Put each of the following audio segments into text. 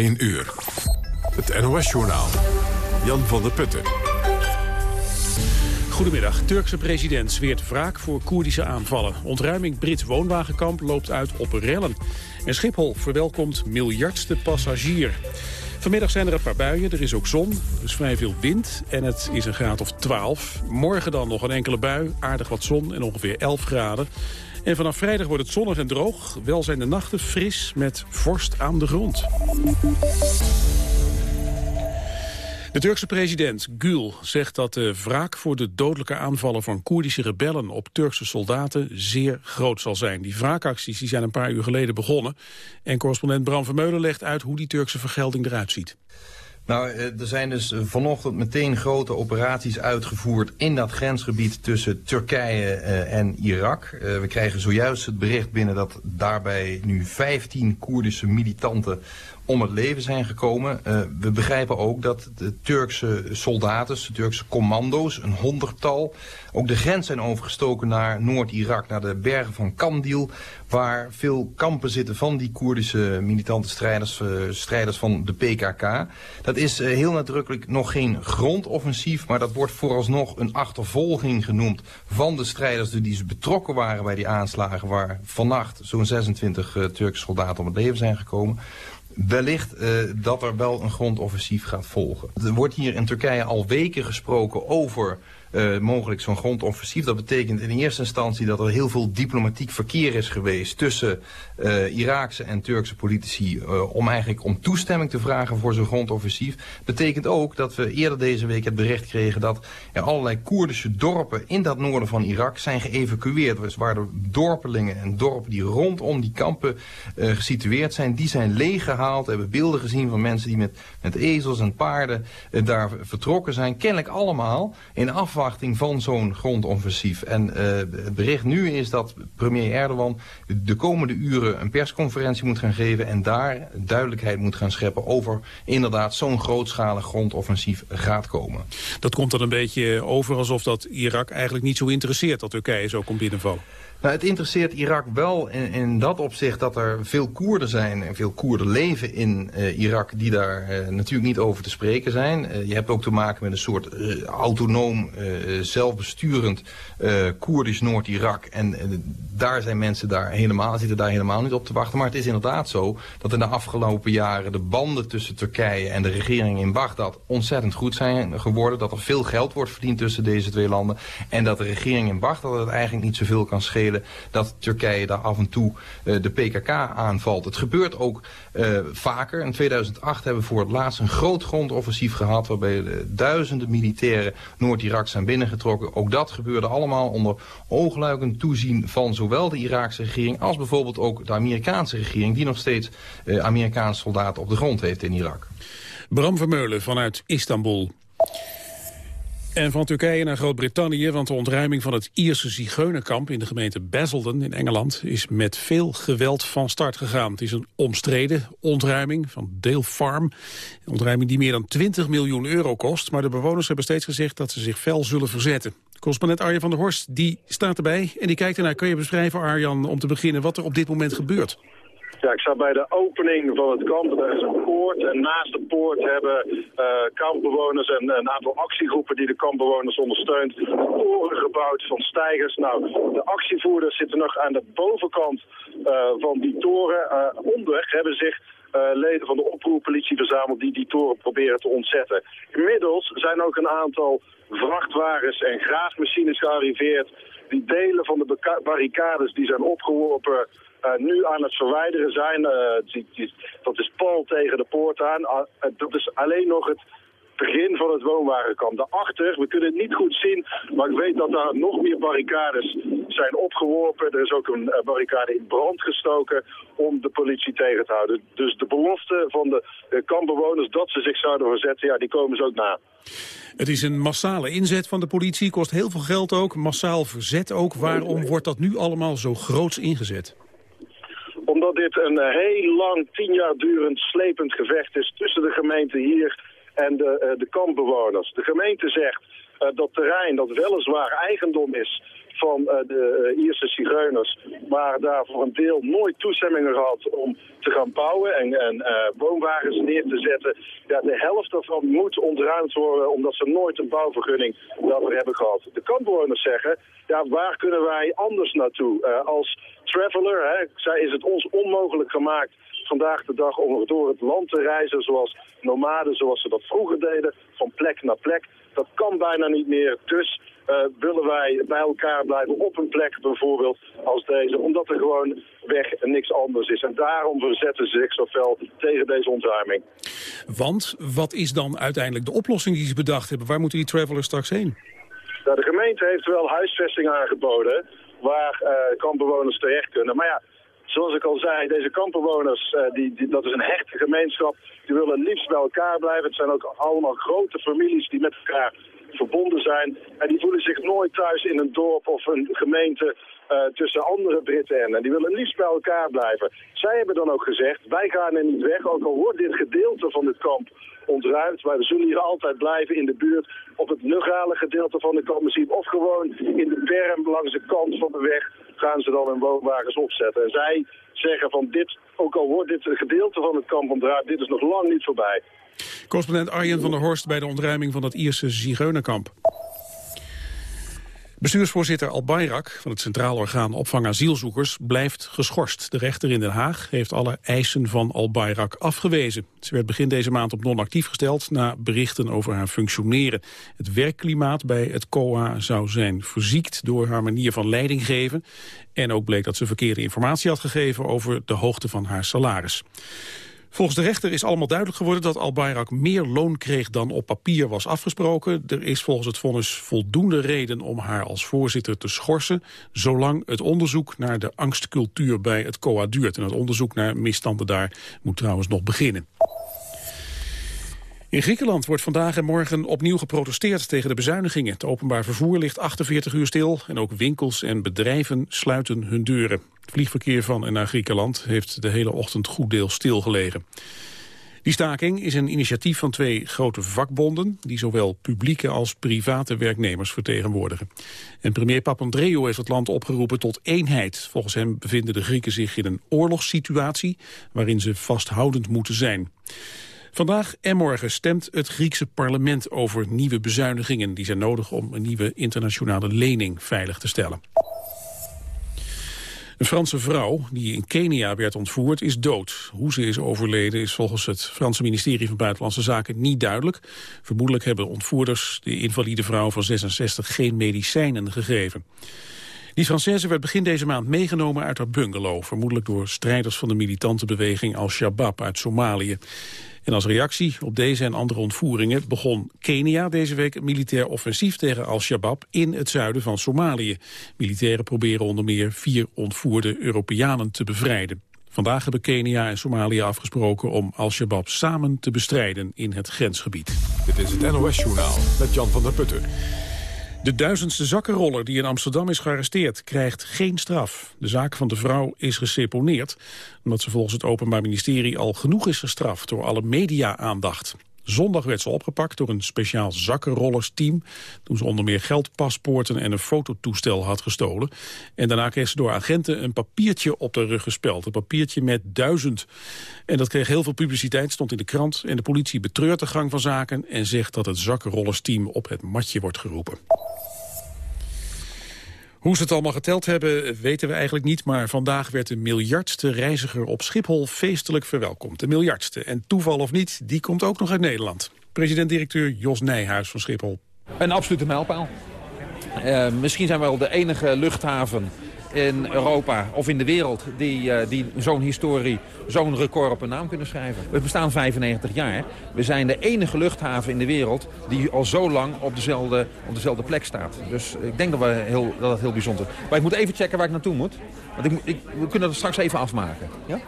1 uur. Het NOS-journaal. Jan van der Putten. Goedemiddag. Turkse president zweert wraak voor Koerdische aanvallen. Ontruiming Brits woonwagenkamp loopt uit op rellen. En Schiphol verwelkomt miljardste passagier. Vanmiddag zijn er een paar buien, er is ook zon, er is vrij veel wind en het is een graad of 12. Morgen dan nog een enkele bui, aardig wat zon en ongeveer 11 graden. En vanaf vrijdag wordt het zonnig en droog. Wel zijn de nachten fris met vorst aan de grond. De Turkse president Gül zegt dat de wraak voor de dodelijke aanvallen van Koerdische rebellen op Turkse soldaten zeer groot zal zijn. Die wraakacties die zijn een paar uur geleden begonnen. En correspondent Bram Vermeulen legt uit hoe die Turkse vergelding eruit ziet. Nou, eh, er zijn dus vanochtend meteen grote operaties uitgevoerd in dat grensgebied tussen Turkije eh, en Irak. Eh, we krijgen zojuist het bericht binnen dat daarbij nu 15 Koerdische militanten om het leven zijn gekomen. Uh, we begrijpen ook dat de Turkse soldaten, de Turkse commando's, een honderdtal, ook de grens zijn overgestoken naar Noord-Irak, naar de bergen van Kandil, waar veel kampen zitten van die Koerdische militante strijders, uh, strijders van de PKK. Dat is uh, heel nadrukkelijk nog geen grondoffensief, maar dat wordt vooralsnog een achtervolging genoemd van de strijders die betrokken waren bij die aanslagen, waar vannacht zo'n 26 Turkse soldaten om het leven zijn gekomen wellicht uh, dat er wel een grondoffensief gaat volgen. Er wordt hier in Turkije al weken gesproken over uh, mogelijk zo'n grondoffensief. Dat betekent in eerste instantie dat er heel veel diplomatiek verkeer is geweest tussen uh, Iraakse en Turkse politici uh, om eigenlijk om toestemming te vragen voor zo'n grondoffensief. Betekent ook dat we eerder deze week het bericht kregen dat er allerlei Koerdische dorpen in dat noorden van Irak zijn geëvacueerd. Dus waar de dorpelingen en dorpen die rondom die kampen gesitueerd zijn, die zijn leeggehaald. We hebben beelden gezien van mensen die met, met ezels en paarden daar vertrokken zijn. Kennelijk allemaal in afwachting afwachting van zo'n grondoffensief. En uh, het bericht nu is dat premier Erdogan de komende uren een persconferentie moet gaan geven... en daar duidelijkheid moet gaan scheppen over inderdaad zo'n grootschalig grondoffensief gaat komen. Dat komt dan een beetje over alsof dat Irak eigenlijk niet zo interesseert dat Turkije zo komt binnenvallen. Nou, het interesseert Irak wel in, in, dat opzicht dat er veel Koerden zijn en veel Koerden leven in uh, Irak die daar uh, natuurlijk niet over te spreken zijn. Uh, je hebt ook te maken met een soort autonoom, zelfbesturend Koerdisch Noord-Irak. En daar zijn mensen daar helemaal, zitten daar helemaal niet op te wachten. Maar het is inderdaad zo dat in de afgelopen jaren de banden tussen Turkije en de regering in Bagdad ontzettend goed zijn geworden. Dat er veel geld wordt verdiend tussen deze twee landen. En dat de regering in Bagdad het eigenlijk niet zoveel kan schelen dat Turkije daar af en toe uh, de PKK aanvalt. Het gebeurt ook uh, vaker. In 2008 hebben we voor het laatst een groot grondoffensief gehad... waarbij duizenden militairen Noord-Irak zijn binnengetrokken. Ook dat gebeurde allemaal onder oogluikend toezien van zowel de Iraakse regering... als bijvoorbeeld ook de Amerikaanse regering... die nog steeds Amerikaanse soldaten op de grond heeft in Irak. Bram Vermeulen vanuit Istanbul. En van Turkije naar Groot-Brittannië, want de ontruiming van het Ierse zigeunerkamp in de gemeente Basildon in Engeland is met veel geweld van start gegaan. Het is een omstreden ontruiming van Dale Farm. Een ontruiming die meer dan 20 miljoen euro kost, maar de bewoners hebben steeds gezegd dat ze zich fel zullen verzetten. Correspondent Arjan van der Horst die staat erbij en die kijkt ernaar. Kun je beschrijven, Arjan, om te beginnen wat er op dit moment gebeurt? Ja, ik sta bij de opening van het kamp. Er is een poort en naast de poort hebben uh, kampbewoners en een aantal actiegroepen die de kampbewoners ondersteunt, toren gebouwd van stijgers. Nou, de actievoerders zitten nog aan de bovenkant uh, van die toren. Uh, onder hebben zich leden van de oproerpolitie verzameld die die toren proberen te ontzetten. Inmiddels zijn ook een aantal vrachtwagens en graafmachines gearriveerd die delen van de barricades die zijn opgeworpen nu aan het verwijderen zijn. Uh, dat is pal tegen de poort aan. Uh, dat is alleen nog het begin van het woonwagenkamp. Daarachter, we kunnen het niet goed zien, maar ik weet dat daar nog meer barricades zijn opgeworpen. Er is ook een barricade in brand gestoken om de politie tegen te houden. Dus de belofte van de, de kampbewoners dat ze zich zouden verzetten, ja, die komen ze ook na. Het is een massale inzet van de politie, kost heel veel geld ook, massaal verzet ook. Waarom wordt dat nu allemaal zo groots ingezet? Omdat dit een eh, heel lang, tien jaar durend, slepend gevecht is tussen de gemeente hier en de, uh, de kampbewoners. De gemeente zegt, dat terrein dat weliswaar eigendom is van uh, de uh, Ierse zigeuners, maar daar voor een deel nooit toestemmingen gehad om te gaan bouwen en, en uh, woonwagens neer te zetten. Ja, de helft daarvan moet ontruimd worden omdat ze nooit een bouwvergunning daarvoor hebben gehad. De kampbewoners zeggen, ja, waar kunnen wij anders naartoe? als traveler hè, is het ons onmogelijk gemaakt vandaag de dag om door het land te reizen zoals nomaden, zoals ze dat vroeger deden, van plek naar plek. Dat kan bijna niet meer, dus willen wij bij elkaar blijven op een plek bijvoorbeeld als deze, omdat er gewoon weg niks anders is. En daarom verzetten ze zich zo fel tegen deze ontruiming. Want wat is dan uiteindelijk de oplossing die ze bedacht hebben? Waar moeten die travelers straks heen? Nou, de gemeente heeft wel huisvesting aangeboden waar uh, kampbewoners terecht kunnen. Maar ja, zoals ik al zei, deze kampbewoners, uh, die, die, dat is een hechte gemeenschap. Die willen liefst bij elkaar blijven. Het zijn ook allemaal grote families die met elkaar verbonden zijn. En die voelen zich nooit thuis in een dorp of een gemeente uh, tussen andere Britten en. Die willen liefst bij elkaar blijven. Zij hebben dan ook gezegd, wij gaan er niet weg, ook al wordt dit gedeelte van dit kamp ontruimd. Wij zullen hier altijd blijven in de buurt op het legale gedeelte van de kamp. Of gewoon in de berm langs de kant van de weg gaan ze dan hun woonwagens opzetten. En zij zeggen van dit, ook al wordt dit gedeelte van het kamp ontruimd, dit is nog lang niet voorbij. Correspondent Arjen van der Horst bij de ontruiming van het Ierse Zigeunerkamp. Bestuursvoorzitter Al Bayrak van het Centraal Orgaan Opvang Asielzoekers blijft geschorst. De rechter in Den Haag heeft alle eisen van Al Bayrak afgewezen. Ze werd begin deze maand op non-actief gesteld na berichten over haar functioneren. Het werkklimaat bij het COA zou zijn verziekt door haar manier van leiding geven. En ook bleek dat ze verkeerde informatie had gegeven over de hoogte van haar salaris. Volgens de rechter is allemaal duidelijk geworden dat Al-Bayrak meer loon kreeg dan op papier was afgesproken. Er is volgens het vonnis voldoende reden om haar als voorzitter te schorsen, zolang het onderzoek naar de angstcultuur bij het COA duurt. En het onderzoek naar misstanden daar moet trouwens nog beginnen. In Griekenland wordt vandaag en morgen opnieuw geprotesteerd tegen de bezuinigingen. Het openbaar vervoer ligt 48 uur stil en ook winkels en bedrijven sluiten hun deuren. Het vliegverkeer van en naar Griekenland heeft de hele ochtend goed deel stilgelegen. Die staking is een initiatief van twee grote vakbonden... die zowel publieke als private werknemers vertegenwoordigen. En premier Papandreou heeft het land opgeroepen tot eenheid. Volgens hem bevinden de Grieken zich in een oorlogssituatie... waarin ze vasthoudend moeten zijn. Vandaag en morgen stemt het Griekse parlement over nieuwe bezuinigingen. Die zijn nodig om een nieuwe internationale lening veilig te stellen. Een Franse vrouw die in Kenia werd ontvoerd is dood. Hoe ze is overleden is volgens het Franse ministerie van Buitenlandse Zaken niet duidelijk. Vermoedelijk hebben ontvoerders de invalide vrouw van 66 geen medicijnen gegeven. Die Française werd begin deze maand meegenomen uit haar bungalow... vermoedelijk door strijders van de militante beweging Al-Shabaab uit Somalië. En als reactie op deze en andere ontvoeringen begon Kenia deze week een militair offensief tegen Al-Shabaab in het zuiden van Somalië. Militairen proberen onder meer vier ontvoerde Europeanen te bevrijden. Vandaag hebben Kenia en Somalië afgesproken om Al-Shabaab samen te bestrijden in het grensgebied. Dit is het NOS Journaal met Jan van der Putten. De duizendste zakkenroller die in Amsterdam is gearresteerd krijgt geen straf. De zaak van de vrouw is geseponeerd omdat ze volgens het Openbaar Ministerie al genoeg is gestraft door alle media-aandacht. Zondag werd ze opgepakt door een speciaal zakkenrollersteam... toen ze onder meer geldpaspoorten en een fototoestel had gestolen. En daarna kreeg ze door agenten een papiertje op de rug gespeld. Een papiertje met duizend. En dat kreeg heel veel publiciteit, stond in de krant. En de politie betreurt de gang van zaken... en zegt dat het zakkenrollersteam op het matje wordt geroepen. Hoe ze het allemaal geteld hebben, weten we eigenlijk niet... maar vandaag werd de miljardste reiziger op Schiphol feestelijk verwelkomd. De miljardste. En toeval of niet, die komt ook nog uit Nederland. President-directeur Jos Nijhuis van Schiphol. Een absolute mijlpaal. Uh, misschien zijn we wel de enige luchthaven in Europa of in de wereld die, uh, die zo'n historie, zo'n record op een naam kunnen schrijven. We bestaan 95 jaar. We zijn de enige luchthaven in de wereld die al zo lang op dezelfde, op dezelfde plek staat. Dus ik denk dat, we heel, dat het heel bijzonder is. Maar ik moet even checken waar ik naartoe moet. Want ik, we kunnen het straks even afmaken. Ja?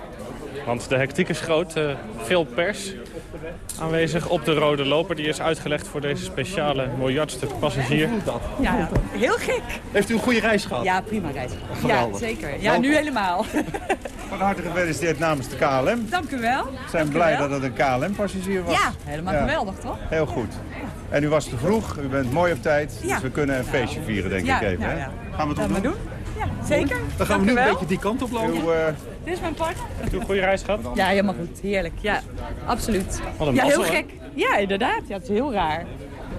Want de hectiek is groot, uh, veel pers aanwezig op de rode loper. Die is uitgelegd voor deze speciale miljardste passagier. Ja, heel gek. Heeft u een goede reis gehad? Ja, prima reis. Ja, zeker. Ja, nu helemaal. Van harte gefeliciteerd namens de KLM. Dank u wel. We zijn blij dat het een KLM-passagier was. Ja, helemaal geweldig, toch? Heel goed. En u was te vroeg, u bent mooi op tijd. Dus we kunnen een feestje vieren, denk ik even. Ja, ja. Gaan we het doen? doen? Ja, zeker. Dan gaan we nu een beetje die kant op lopen. Uw, uh... Dit is mijn partner. Heb u een goede reis gehad? Ja, helemaal goed. Heerlijk. Ja, absoluut. Ja, heel gek. Ja, inderdaad. Ja, het is heel raar.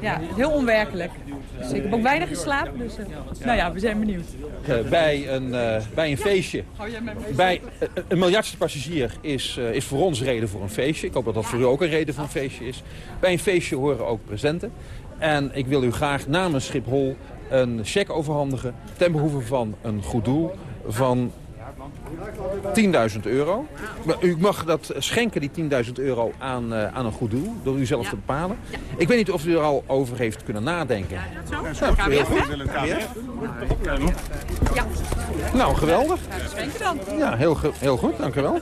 Ja, heel onwerkelijk. Dus ik heb ook weinig geslapen, dus uh, nou ja, we zijn benieuwd. Uh, bij, een, uh, bij een feestje, bij een miljardste passagier is, is voor ons reden voor een feestje. Ik hoop dat dat voor u ook een reden voor een feestje is. Bij een feestje horen ook presenten. En ik wil u graag namens Schiphol een cheque overhandigen... ten behoeve van een goed doel van 10.000 euro. U mag dat schenken, die 10.000 euro, aan, uh, aan een goed doel. Door u zelf te bepalen. Ik weet niet of u er al over heeft kunnen nadenken. Ja, dat zo. Ja, heel goed. Ja. Nou, geweldig. Schenken dan. Ja, heel, heel goed. Dank u wel.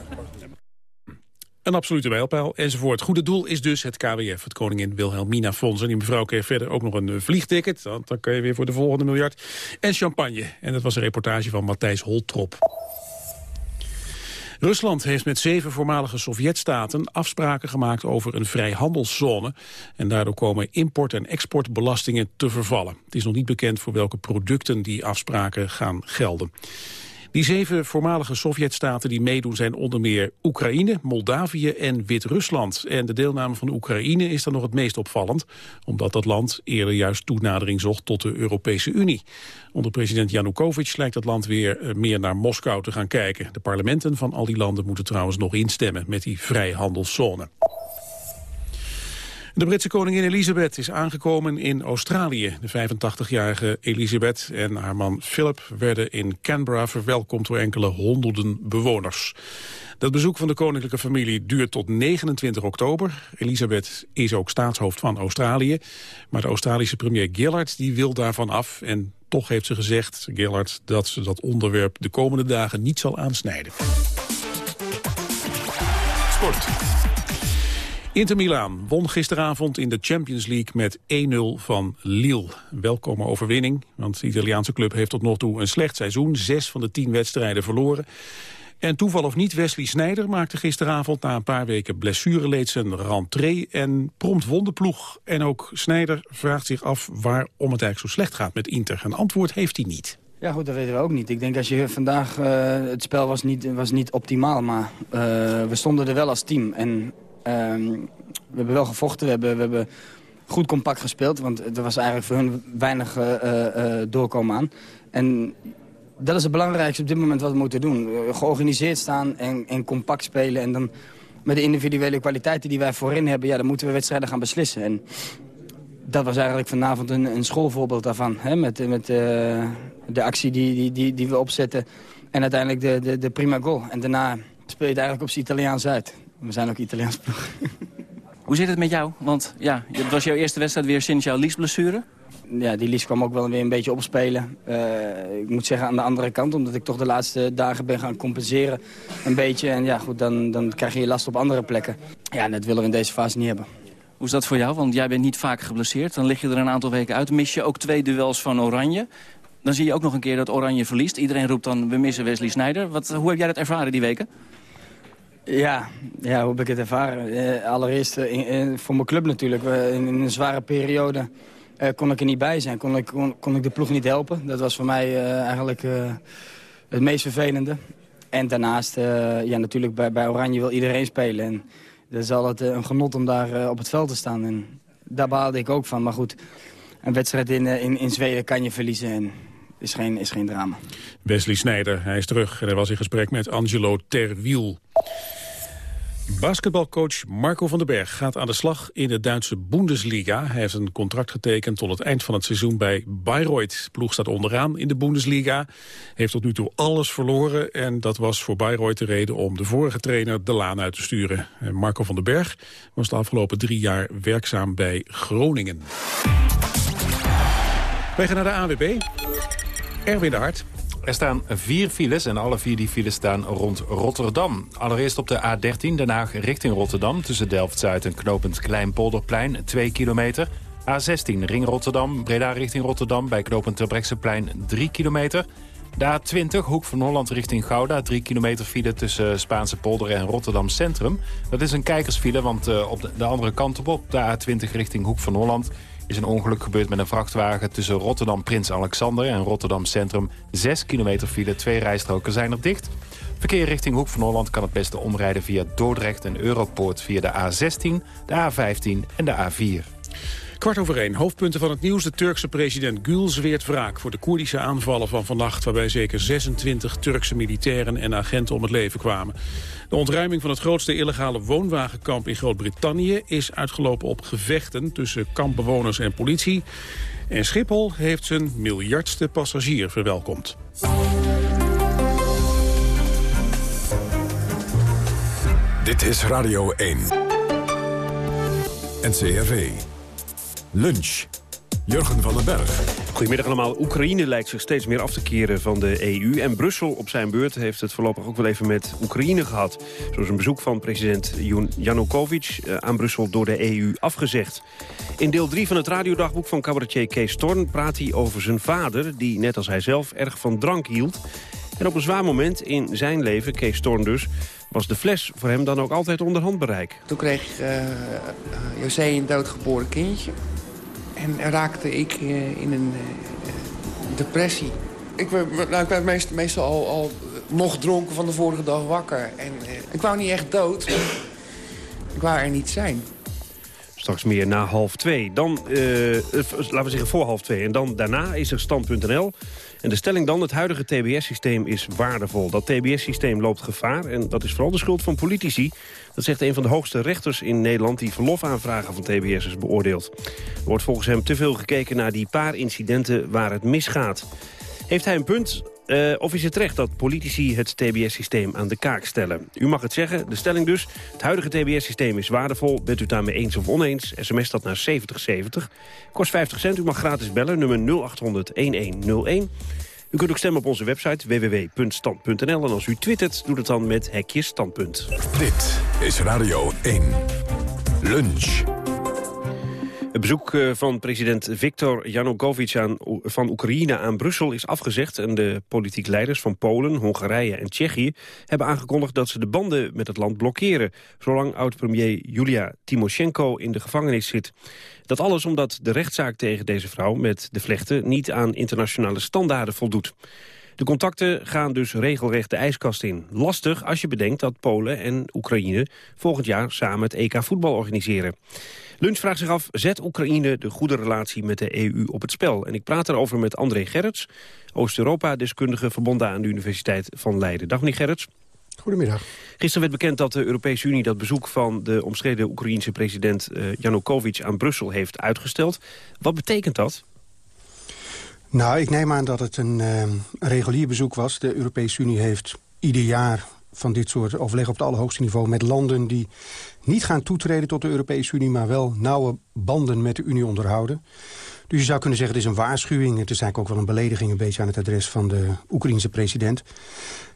Een absolute mijlpaal enzovoort. Goede doel is dus het KWF, het Koningin Wilhelmina Fonds. En die mevrouw kreeg verder ook nog een eh, vliegticket. Want dan kun je weer voor de volgende miljard. En champagne. En dat was een reportage van Matthijs Holtrop. Rusland heeft met zeven voormalige Sovjetstaten afspraken gemaakt over een vrijhandelszone. En daardoor komen import- en exportbelastingen te vervallen. Het is nog niet bekend voor welke producten die afspraken gaan gelden. Die zeven voormalige Sovjetstaten die meedoen zijn onder meer Oekraïne, Moldavië en Wit-Rusland. En de deelname van Oekraïne is dan nog het meest opvallend, omdat dat land eerder juist toenadering zocht tot de Europese Unie. Onder president Janukovic lijkt dat land weer eh, meer naar Moskou te gaan kijken. De parlementen van al die landen moeten trouwens nog instemmen met die vrijhandelszone. De Britse koningin Elisabeth is aangekomen in Australië. De 85-jarige Elisabeth en haar man Philip werden in Canberra verwelkomd door enkele honderden bewoners. Dat bezoek van de koninklijke familie duurt tot 29 oktober. Elisabeth is ook staatshoofd van Australië. Maar de Australische premier Gillard die wil daarvan af. En toch heeft ze gezegd, Gillard, dat ze dat onderwerp de komende dagen niet zal aansnijden. Sport. Inter Milaan won gisteravond in de Champions League met 1-0 van Lille. Welkome overwinning, want de Italiaanse club heeft tot nog toe een slecht seizoen. Zes van de tien wedstrijden verloren. En toeval of niet, Wesley Sneijder maakte gisteravond na een paar weken blessureleed zijn rentree en prompt wonderploeg. En ook Sneijder vraagt zich af waarom het eigenlijk zo slecht gaat met Inter. Een antwoord heeft hij niet. Ja goed, dat weten we ook niet. Ik denk als je vandaag, uh, het spel was niet, was niet optimaal, maar uh, we stonden er wel als team. En Ehm, we hebben wel gevochten, we hebben, we goed compact gespeeld. Want er was eigenlijk voor hun weinig uh, doorkomen aan. En dat is het belangrijkste op dit moment wat we moeten doen. Georganiseerd staan en, en compact spelen. En dan met de individuele kwaliteiten die wij voorin hebben... Ja, dan moeten we wedstrijden gaan beslissen. En dat was eigenlijk vanavond een, een schoolvoorbeeld daarvan. Hè? Met, met de actie die, die, die, die we opzetten. En uiteindelijk de, de, de prima goal. En daarna speel je het eigenlijk op z'n Italiaans uit. We zijn ook Italiaans ploeg. Hoe zit het met jou? Want ja, het was jouw eerste wedstrijd weer sinds jouw liesblessure. Ja, die lies kwam ook wel weer een beetje opspelen. Uh, ik moet zeggen aan de andere kant, omdat ik toch de laatste dagen ben gaan compenseren. Een beetje. En ja, goed, dan, dan krijg je last op andere plekken. Ja, dat willen we in deze fase niet hebben. Hoe is dat voor jou? Want jij bent niet vaak geblesseerd. Dan lig je er een aantal weken uit. Mis je ook twee duels van Oranje. Dan zie je ook nog een keer dat Oranje verliest. Iedereen roept dan, we missen Wesley Sneijder. Wat, hoe heb jij dat ervaren die weken? Ja, ja hoe heb ik het ervaren? Eh, allereerst eh, voor mijn club natuurlijk. in, in, een zware periode eh, kon ik er niet bij zijn. Kon ik, kon, kon, ik de ploeg niet helpen. Dat was voor mij eh, eigenlijk eh, het meest vervelende. En daarnaast, eh, ja, natuurlijk bij, bij Oranje wil iedereen spelen. En dat is altijd een genot om daar op het veld te staan. En daar baalde ik ook van. Maar goed, een wedstrijd in, in, in Zweden kan je verliezen. En is geen, is geen drama. Wesley Snijder, hij is terug en hij was in gesprek met Angelo Terwiel. Basketbalcoach Marco van den Berg gaat aan de slag in de Duitse Bundesliga. Hij heeft een contract getekend tot het eind van het seizoen bij Bayreuth. Ploeg staat onderaan in de Bundesliga. Heeft tot nu toe alles verloren. En dat was voor Bayreuth de reden om de vorige trainer de laan uit te sturen. Marco van den Berg was de afgelopen drie jaar werkzaam bij Groningen. Wij gaan naar de AWB. Erwin de Hart. Er staan vier files en alle vier die files staan rond Rotterdam. Allereerst op de A13 Den Haag richting Rotterdam... tussen Delft-Zuid en knooppunt Kleinpolderplein, 2 kilometer. A16 Ring Rotterdam, Breda richting Rotterdam... bij knooppunt Terbrechtseplein, 3 kilometer. De A20 Hoek van Holland richting Gouda, 3 kilometer file tussen Spaanse polder en Rotterdam Centrum. Dat is een kijkersfile, want uh, op de, andere kant op, op de A20 richting Hoek van Holland is een ongeluk gebeurd met een vrachtwagen tussen Rotterdam Prins Alexander en Rotterdam Centrum. 6 kilometer file, twee rijstroken zijn er dicht. Verkeer richting Hoek van Holland kan het beste omrijden via Dordrecht en Europoort via de A16, de A15 en de A4. Kwart over één. Hoofdpunten van het nieuws. De Turkse president Gül zweert wraak voor de Koerdische aanvallen van vannacht... waarbij zeker 26 Turkse militairen en agenten om het leven kwamen. De ontruiming van het grootste illegale woonwagenkamp in Groot-Brittannië... is uitgelopen op gevechten tussen kampbewoners en politie. En Schiphol heeft zijn miljardste passagier verwelkomd. Dit is Radio 1. NCRV. Lunch. Jurgen van den Berg. Goedemiddag allemaal. Oekraïne lijkt zich steeds meer af te keren van de EU. En Brussel op zijn beurt heeft het voorlopig ook wel even met Oekraïne gehad. Zoals een bezoek van president Janukovic eh, aan Brussel door de EU afgezegd. In deel 3 van het radiodagboek van cabaretier Kees Storn praat hij over zijn vader... die net als hij zelf erg van drank hield. En op een zwaar moment in zijn leven, Kees Storn dus was de fles voor hem dan ook altijd onder handbereik. Toen kreeg uh, José een doodgeboren kindje. En raakte ik uh, in een uh, depressie. Ik werd, nou, ik werd meest, meestal al, al, nog dronken van de vorige dag wakker. En ik wou niet echt dood, ik wou er niet zijn. Straks meer na half twee. Dan, laten we zeggen voor half twee. En dan daarna is er stand.nl. En de stelling dan, het huidige TBS-systeem is waardevol. Dat TBS-systeem loopt gevaar en dat is vooral de schuld van politici. Dat zegt een van de hoogste rechters in Nederland... die verlofaanvragen van TBS'ers beoordeelt. Er wordt volgens hem te veel gekeken naar die paar incidenten waar het misgaat. Heeft hij een punt? Uh, of is het terecht dat politici het TBS-systeem aan de kaak stellen? U mag het zeggen, de stelling dus. Het huidige TBS-systeem is waardevol. Bent u daarmee eens of oneens? SMS dat naar 7070. Kost 50 cent. U mag gratis bellen. Nummer 0800-1101. U kunt ook stemmen op onze website www.stand.nl. En als u twittert, doe het dan met hekje standpunt. Dit is Radio 1. Lunch. Het bezoek eh, van president Viktor Yanukovych aan, van Oekraïne aan Brussel is afgezegd. En de politiek leiders van Polen, Hongarije en Tsjechië hebben aangekondigd dat ze de banden met het land blokkeren. Zolang oud-premier Julia Timoshenko in de gevangenis zit. Dat alles omdat de rechtszaak tegen deze vrouw met de vlechten niet aan internationale standaarden voldoet. De contacten gaan dus regelrecht de ijskast in. Lastig als je bedenkt dat Polen en Oekraïne volgend jaar samen het EK voetbal organiseren. Lunch vraagt zich af, zet Oekraïne de goede relatie met de EU op het spel? En ik praat erover met André Gerrits, Oost-Europa-deskundige verbonden aan de Universiteit van Leiden. Dag meneer Gerrits. Goedemiddag. Gisteren werd bekend dat de Europese Unie dat bezoek van de omstreden Oekraïense president uh, Janukovic aan Brussel heeft uitgesteld. Wat betekent dat? Nou, ik neem aan dat het een, uh, een regulier bezoek was. De Europese Unie heeft ieder jaar van dit soort overleg op het allerhoogste niveau... met landen die niet gaan toetreden tot de Europese Unie... maar wel nauwe banden met de Unie onderhouden. Dus je zou kunnen zeggen, het is een waarschuwing. Het is eigenlijk ook wel een belediging een beetje aan het adres van de Oekraïense president.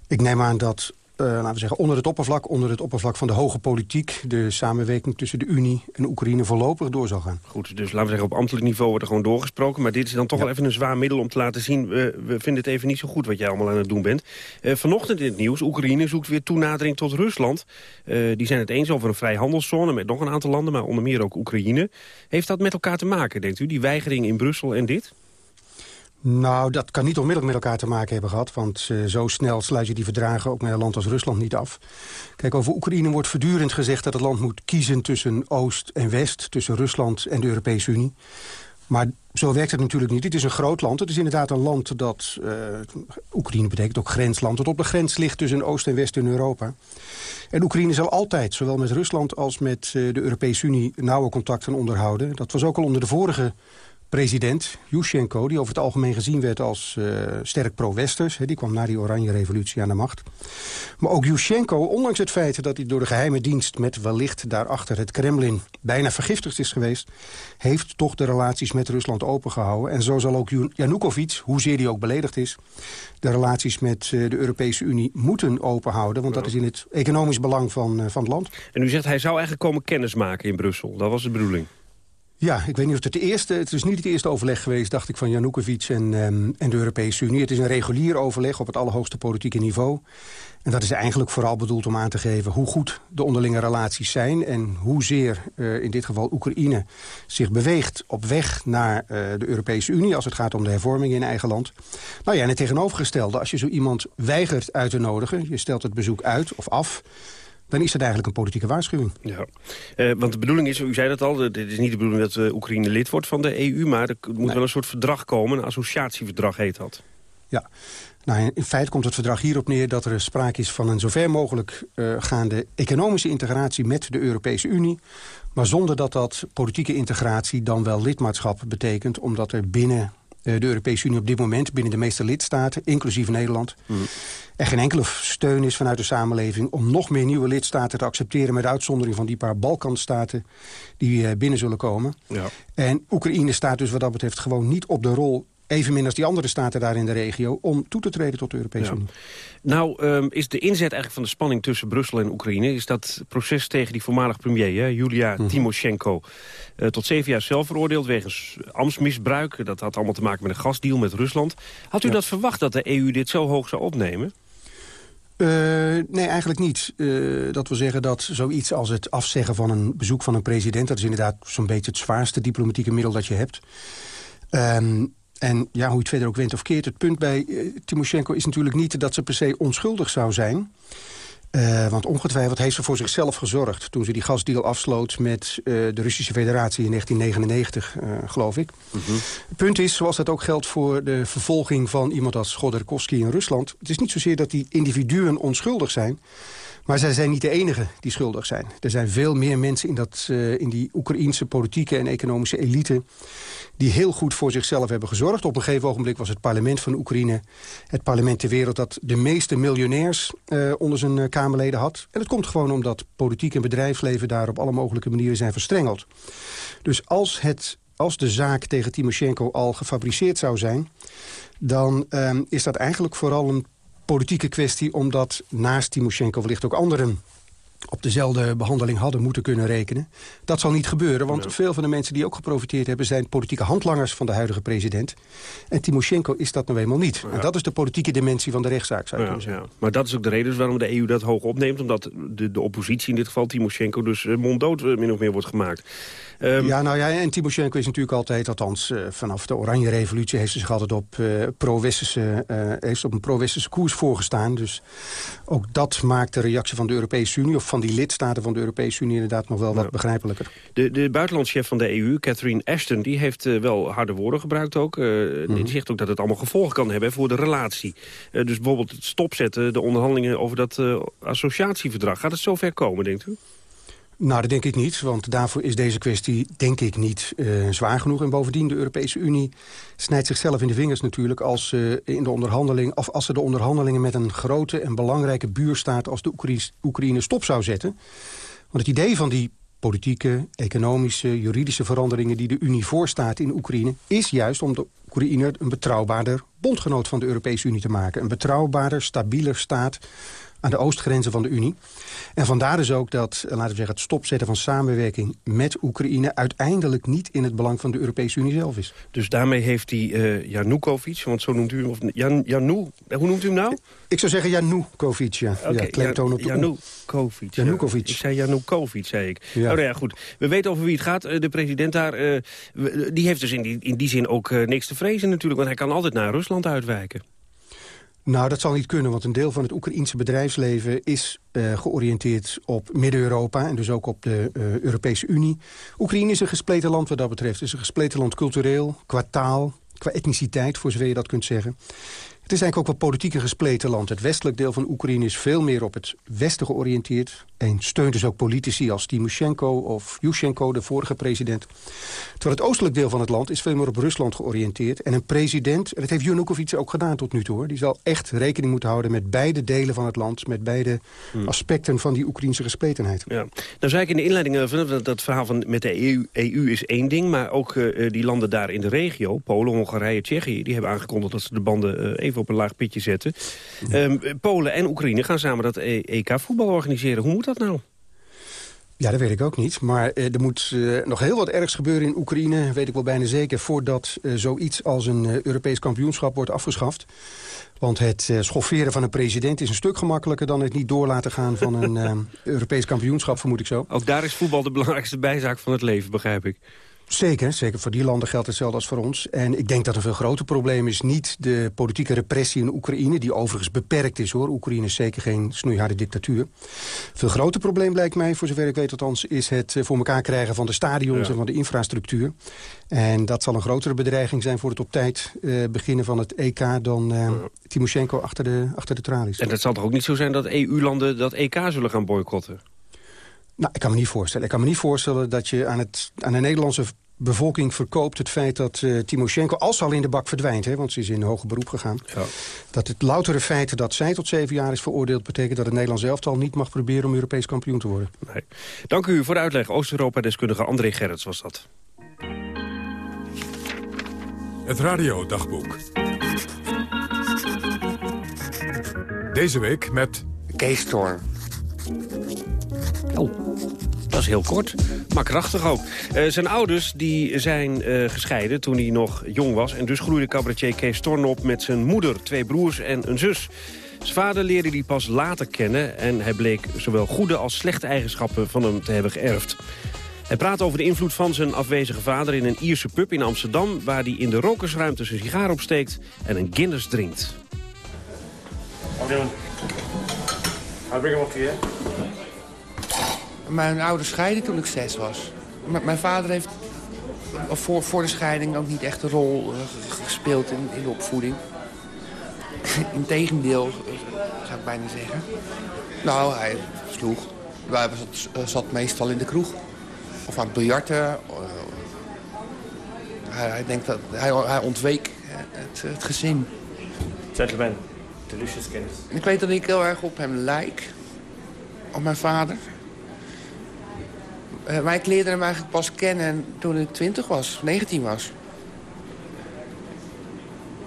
Ik neem aan dat uh, laten we zeggen, onder het oppervlak, onder het oppervlak van de hoge politiek, de samenwerking tussen de Unie en Oekraïne voorlopig door zal gaan. Goed, dus laten we zeggen, op ambtelijk niveau wordt er gewoon doorgesproken. Maar dit is dan toch wel even een zwaar middel om te laten zien, we, we vinden het even niet zo goed wat jij allemaal aan het doen bent. Uh, vanochtend in het nieuws, Oekraïne zoekt weer toenadering tot Rusland. Uh, die zijn het eens over een vrijhandelszone met nog een aantal landen, maar onder meer ook Oekraïne. Heeft dat met elkaar te maken, denkt u, die weigering in Brussel en dit? Nou, dat kan niet onmiddellijk met elkaar te maken hebben gehad. Want uh, zo snel sluit je die verdragen ook met een land als Rusland niet af. Kijk, over Oekraïne wordt voortdurend gezegd dat het land moet kiezen tussen Oost en West. Tussen Rusland en de Europese Unie. Maar zo werkt het natuurlijk niet. Het is een groot land. Het is inderdaad een land dat... Uh, Oekraïne betekent ook grensland. Dat op de grens ligt tussen Oost en West in Europa. En Oekraïne zal altijd, zowel met Rusland als met uh, de Europese Unie... nauwe contacten onderhouden. Dat was ook al onder de vorige president, Yushchenko... die over het algemeen gezien werd als uh, sterk pro-westers. Die kwam na die oranje revolutie aan de macht. Maar ook Yushchenko, ondanks het feit dat hij door de geheime dienst... met wellicht daarachter het Kremlin bijna vergiftigd is geweest... heeft toch de relaties met Rusland opengehouden. En zo zal ook Yanukovych, hoezeer hij ook beledigd is... de relaties met uh, de Europese Unie moeten openhouden. Want dat is in het economisch belang van, uh, van het land. En u zegt hij zou eigenlijk komen kennismaken in Brussel. Dat was de bedoeling. Ja, ik weet niet of het de eerste... Het is niet het eerste overleg geweest, dacht ik, van Janukovic en, um, en de Europese Unie. Het is een regulier overleg op het allerhoogste politieke niveau. En dat is eigenlijk vooral bedoeld om aan te geven hoe goed de onderlinge relaties zijn... en hoezeer uh, in dit geval Oekraïne zich beweegt op weg naar uh, de Europese Unie... als het gaat om de hervormingen in eigen land. Nou ja, en het tegenovergestelde, als je zo iemand weigert uit te nodigen... je stelt het bezoek uit of af dan is het eigenlijk een politieke waarschuwing. Ja, uh, want de bedoeling is, u zei dat al, het is niet de bedoeling dat uh, Oekraïne lid wordt van de EU... maar er moet nee. wel een soort verdrag komen, een associatieverdrag heet dat. Ja, nou, in feite komt het verdrag hierop neer dat er sprake is van een zover mogelijk uh, gaande economische integratie met de Europese Unie. Maar zonder dat dat politieke integratie dan wel lidmaatschap betekent, omdat er binnen de Europese Unie op dit moment... binnen de meeste lidstaten, inclusief Nederland... Mm. er geen enkele steun is vanuit de samenleving... om nog meer nieuwe lidstaten te accepteren... met uitzondering van die paar Balkanstaten die uh, binnen zullen komen. Ja. En Oekraïne staat dus wat dat betreft gewoon niet op de rol evenmin als die andere staten daar in de regio... om toe te treden tot de Europese ja. Unie. Nou, um, is de inzet eigenlijk van de spanning tussen Brussel en Oekraïne... is dat proces tegen die voormalig premier, hè, Julia mm. Timoshenko... Uh, tot zeven jaar zelf veroordeeld wegens ambtsmisbruik. Dat had allemaal te maken met een gasdeal met Rusland. Had u ja. dat verwacht dat de EU dit zo hoog zou opnemen? Uh, nee, eigenlijk niet. Uh, dat wil zeggen dat zoiets als het afzeggen van een bezoek van een president... dat is inderdaad zo'n beetje het zwaarste diplomatieke middel dat je hebt... Um, en ja, hoe je het verder ook wint of keert... het punt bij uh, Timoshenko is natuurlijk niet dat ze per se onschuldig zou zijn. Uh, want ongetwijfeld heeft ze voor zichzelf gezorgd... toen ze die gasdeal afsloot met uh, de Russische Federatie in 1999, geloof ik. Mm -hmm. Het punt is, zoals dat ook geldt voor de vervolging van iemand als Godorkovsky in Rusland... het is niet zozeer dat die individuen onschuldig zijn... Maar zij zijn niet de enige die schuldig zijn. Er zijn veel meer mensen in, dat, uh, in die Oekraïense politieke en economische elite... die heel goed voor zichzelf hebben gezorgd. Op een gegeven ogenblik was het parlement van Oekraïne... het parlement ter wereld dat de meeste miljonairs uh, onder zijn uh, Kamerleden had. En dat komt gewoon omdat politiek en bedrijfsleven... daar op alle mogelijke manieren zijn verstrengeld. Dus als, het, als de zaak tegen Timoshenko al gefabriceerd zou zijn... dan um, is dat eigenlijk vooral een politieke kwestie... omdat naast Timoshenko wellicht ook anderen op dezelfde behandeling hadden moeten kunnen rekenen. Dat zal niet gebeuren, want veel van de mensen die ook geprofiteerd hebben... zijn politieke handlangers van de huidige president. En Timoshenko is dat nou eenmaal niet. Ja. En dat is de politieke dimensie van de rechtszaak, zou je ja, zeggen. Ja. Maar dat is ook de reden dus waarom de EU dat hoog opneemt. Omdat de, de oppositie, in dit geval Timoshenko, dus monddood min of meer wordt gemaakt. Um, ja, nou ja, en Timoshenko is natuurlijk altijd, althans uh, vanaf de Oranje Revolutie... heeft ze zich altijd op, uh, pro-westerse, uh, heeft op een pro-westerse koers voorgestaan. Dus ook dat maakt de reactie van de Europese Unie... of van die lidstaten van de Europese Unie inderdaad nog wel wat begrijpelijker. De, de buitenlandschef van de EU, Catherine Ashton, die heeft wel harde woorden gebruikt ook. Mm -hmm. Die zegt ook dat het allemaal gevolgen kan hebben voor de relatie. dus bijvoorbeeld het stopzetten, de onderhandelingen over dat associatieverdrag. Gaat het zover komen, denkt u? Nou, dat denk ik niet, want daarvoor is deze kwestie denk ik niet uh, zwaar genoeg. En bovendien, de Europese Unie snijdt zichzelf in de vingers natuurlijk... als, uh, in de onderhandeling, of als ze de onderhandelingen met een grote en belangrijke buurstaat... als de Oekraïne stop zou zetten. Want het idee van die politieke, economische, juridische veranderingen... die de Unie voorstaat in Oekraïne... is juist om de Oekraïne een betrouwbaarder bondgenoot van de Europese Unie te maken. Een betrouwbaarder, stabieler staat aan de oostgrenzen van de Unie. En vandaar dus ook dat, laten we zeggen, het stopzetten van samenwerking met Oekraïne uiteindelijk niet in het belang van de Europese Unie zelf is. Dus daarmee heeft die uh, Janukovic, want zo noemt u hem, of Jan, Janu, hoe noemt u hem nou? Ik zou zeggen Janukovic, ja. Okay, ja klemtoon op de Janukovic. Janukovic. Ja. Ik zei Janukovic, zei ik. Ja. Oh, nou ja, goed. We weten over wie het gaat. De president daar, uh, die heeft dus in die, in die zin ook uh, niks te vrezen natuurlijk, want hij kan altijd naar Rusland uitwijken. Nou, dat zal niet kunnen, want een deel van het Oekraïense bedrijfsleven... is uh, georiënteerd op Midden-Europa en dus ook op de uh, Europese Unie. Oekraïne is een gespleten land wat dat betreft. Het is een gespleten land cultureel, qua taal, qua etniciteit, voor zover je dat kunt zeggen. Het is eigenlijk ook wel politiek een gespleten land. Het westelijk deel van Oekraïne is veel meer op het westen georiënteerd... en steunt dus ook politici als Timoshenko of Yushchenko, de vorige president. Terwijl het oostelijk deel van het land is veel meer op Rusland georiënteerd. En een president, en dat heeft Yanukovych ook gedaan tot nu toe... Hoor, die zal echt rekening moeten houden met beide delen van het land... met beide hmm. aspecten van die Oekraïnse gespletenheid. Ja. Nou zei ik in de inleiding, uh, dat verhaal van met de EU, EU is één ding... maar ook uh, die landen daar in de regio, Polen, Hongarije, Tsjechië... die hebben aangekondigd dat ze de banden uh, even op een laag pitje zetten. Ehm, Polen en Oekraïne gaan samen dat EK e voetbal organiseren. Hoe moet dat nou? Ja, dat weet ik ook niet. Maar eh, er moet eh, nog heel wat ergs gebeuren in Oekraïne, weet ik wel bijna zeker... voordat uh, zoiets als een Europees kampioenschap wordt afgeschaft. Want het schofferen van een president is een stuk gemakkelijker... dan het niet door laten gaan van een Europees kampioenschap, vermoed ik zo. Ook daar is voetbal de belangrijkste bijzaak van het leven, begrijp ik. Zeker, zeker voor die landen geldt hetzelfde als voor ons. En ik denk dat een veel groter probleem is niet de politieke repressie in Oekraïne... die overigens beperkt is, hoor. Oekraïne is zeker geen snoeiharde dictatuur. Veel groter probleem blijkt mij, voor zover ik weet althans... is het eh, voor elkaar krijgen van de stadions en van de infrastructuur. En dat zal een grotere bedreiging zijn voor het op tijd uh, beginnen van het EK... dan uh, Timoshenko achter de, achter de tralies. En dat zal toch ook niet zo zijn dat EU-landen dat EK zullen gaan boycotten? Nou, ik kan me niet voorstellen. Ik kan me niet voorstellen dat je aan, het, aan de Nederlandse bevolking verkoopt het feit dat uh, Timoshenko, als ze al in de bak verdwijnt... Hè, want ze is in hoger beroep gegaan... Ja. dat het loutere feit dat zij tot zeven jaar is veroordeeld... betekent dat het Nederlands elftal niet mag proberen om Europees kampioen te worden. Nee. Dank u voor de uitleg. Oost-Europa-deskundige André Gerrits was dat. Het radiodagboek. Deze week met... Kees Storm. Oh, dat is heel kort, maar krachtig ook. Uh, zijn ouders die zijn uh, gescheiden toen hij nog jong was... en dus groeide cabaretier Kees Storn op met zijn moeder, twee broers en een zus. Zijn vader leerde hij pas later kennen... en hij bleek zowel goede als slechte eigenschappen van hem te hebben geërfd. Hij praat over de invloed van zijn afwezige vader in een Ierse pub in Amsterdam... waar hij in de rokersruimte zijn sigaar opsteekt en een Guinness drinkt. I'll bring him up to you. Mijn ouders scheiden toen ik zes was. mijn vader heeft voor, voor de scheiding ook niet echt een rol uh, gespeeld in, in de opvoeding. Integendeel, zou ik bijna zeggen. Nou, hij sloeg. Hij zat, zat meestal in de kroeg. Of aan het biljarten. Hij, hij, denkt dat, hij, hij ontweek het, het gezin. Gentlemen, delicious Guinness. Ik weet dat ik heel erg op hem lijk. Op mijn vader. Uh, maar ik leerde hem eigenlijk pas kennen toen ik 20 was, 19 was.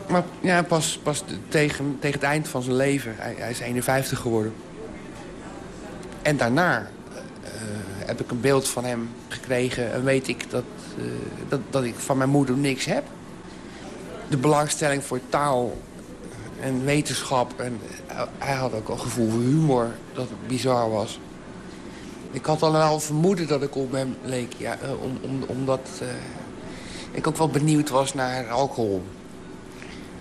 Maar ja, pas, pas tegen, tegen het eind van zijn leven. Hij, hij is 51 geworden. En daarna uh, heb ik een beeld van hem gekregen... en weet ik dat, dat, dat ik van mijn moeder niks heb. De belangstelling voor taal en wetenschap. En hij had ook een gevoel voor humor dat bizar was. Ik had al wel vermoeden dat ik op hem leek. Ja, eh, om, om, omdat uh, ik ook wel benieuwd was naar alcohol.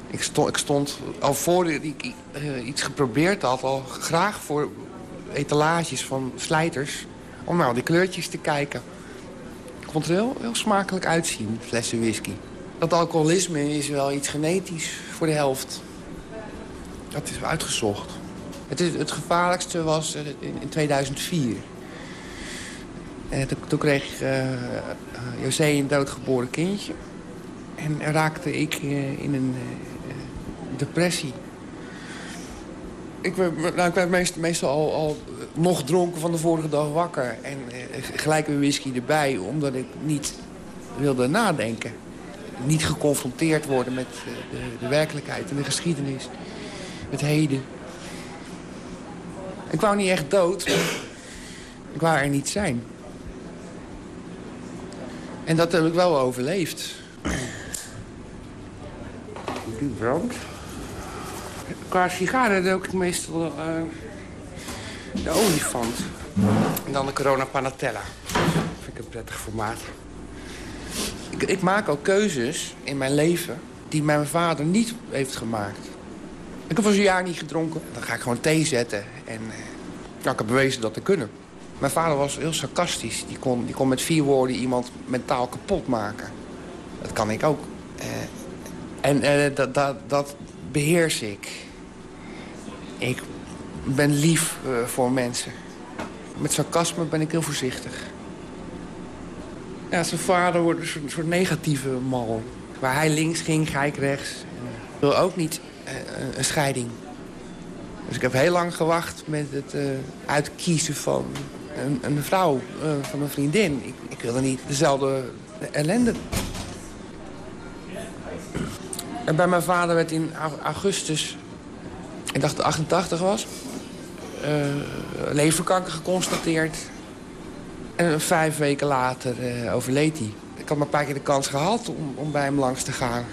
Ik stond, ik stond al voor ik uh, iets geprobeerd had... al graag voor etalages van slijters... om nou die kleurtjes te kijken. Ik vond heel, heel smakelijk uitzien, flessen whisky. Dat alcoholisme is wel iets genetisch voor de helft. Dat is uitgezocht. Het, is, het gevaarlijkste was in 2004. Uh, toen, kreeg uh, José een doodgeboren kindje. En raakte ik in een depressie. Ik werd, nou, werd meestal al, al, nog dronken van de vorige dag wakker. En gelijk een whisky erbij, omdat ik niet wilde nadenken. Niet geconfronteerd worden met de, de werkelijkheid en de geschiedenis. Het heden. Ik wou niet echt dood, ik wou er niet zijn. En dat heb ik wel overleefd. Die brand. Qua sigaren rook ik meestal uh, de olifant. En dan de Corona Panatella. Dat vind ik een prettig formaat. Ik, ik maak ook keuzes in mijn leven die mijn vader niet heeft gemaakt. Ik heb al een jaar niet gedronken. Dan ga ik gewoon thee zetten. En nou, ik heb bewezen dat te kunnen. Mijn vader was heel sarcastisch. Die kon, die kon met vier woorden iemand mentaal kapot maken. Dat kan ik ook. Uh, en uh, dat, dat, dat, beheers ik. Ik ben lief uh, voor mensen. Met sarcasme ben ik heel voorzichtig. Ja, zijn vader wordt een soort, soort negatieve mal. Waar hij links ging, ga ik rechts. Ik wil ook niet een scheiding. Dus ik heb heel lang gewacht met het uitkiezen van een, een vrouw, uh, van een vriendin. Ik, ik wilde niet dezelfde ellende. En bij mijn vader werd in augustus, ik dacht het 88 was... Uh, leverkanker geconstateerd. En vijf weken later uh, overleed hij. Ik had maar een paar keer de kans gehad om, om bij hem langs te gaan.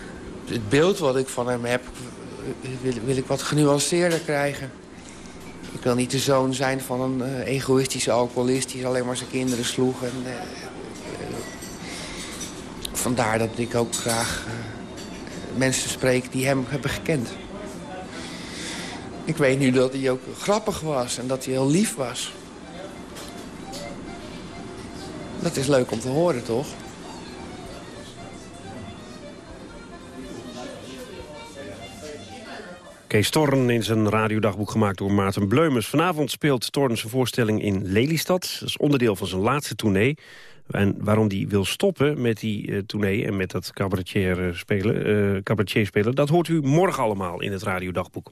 Het beeld wat ik van hem heb, wil, wil ik wat genuanceerder krijgen. Ik wil niet de zoon zijn van een uh, egoïstische alcoholist... die alleen maar zijn kinderen sloeg. En, uh, vandaar dat ik ook graag mensen spreek die hem hebben gekend. Ik weet nu dat hij ook grappig was en dat hij heel lief was. Dat is leuk om te horen, toch? Kees Torren in zijn radiodagboek gemaakt door Maarten Bleumers. Vanavond speelt Torren zijn voorstelling in Lelystad. Dat is onderdeel van zijn laatste tournee. En waarom hij wil stoppen met die uh, tournee en met dat cabaretier uh, spelen, uh, cabaretier spelen... dat hoort u morgen allemaal in het radiodagboek.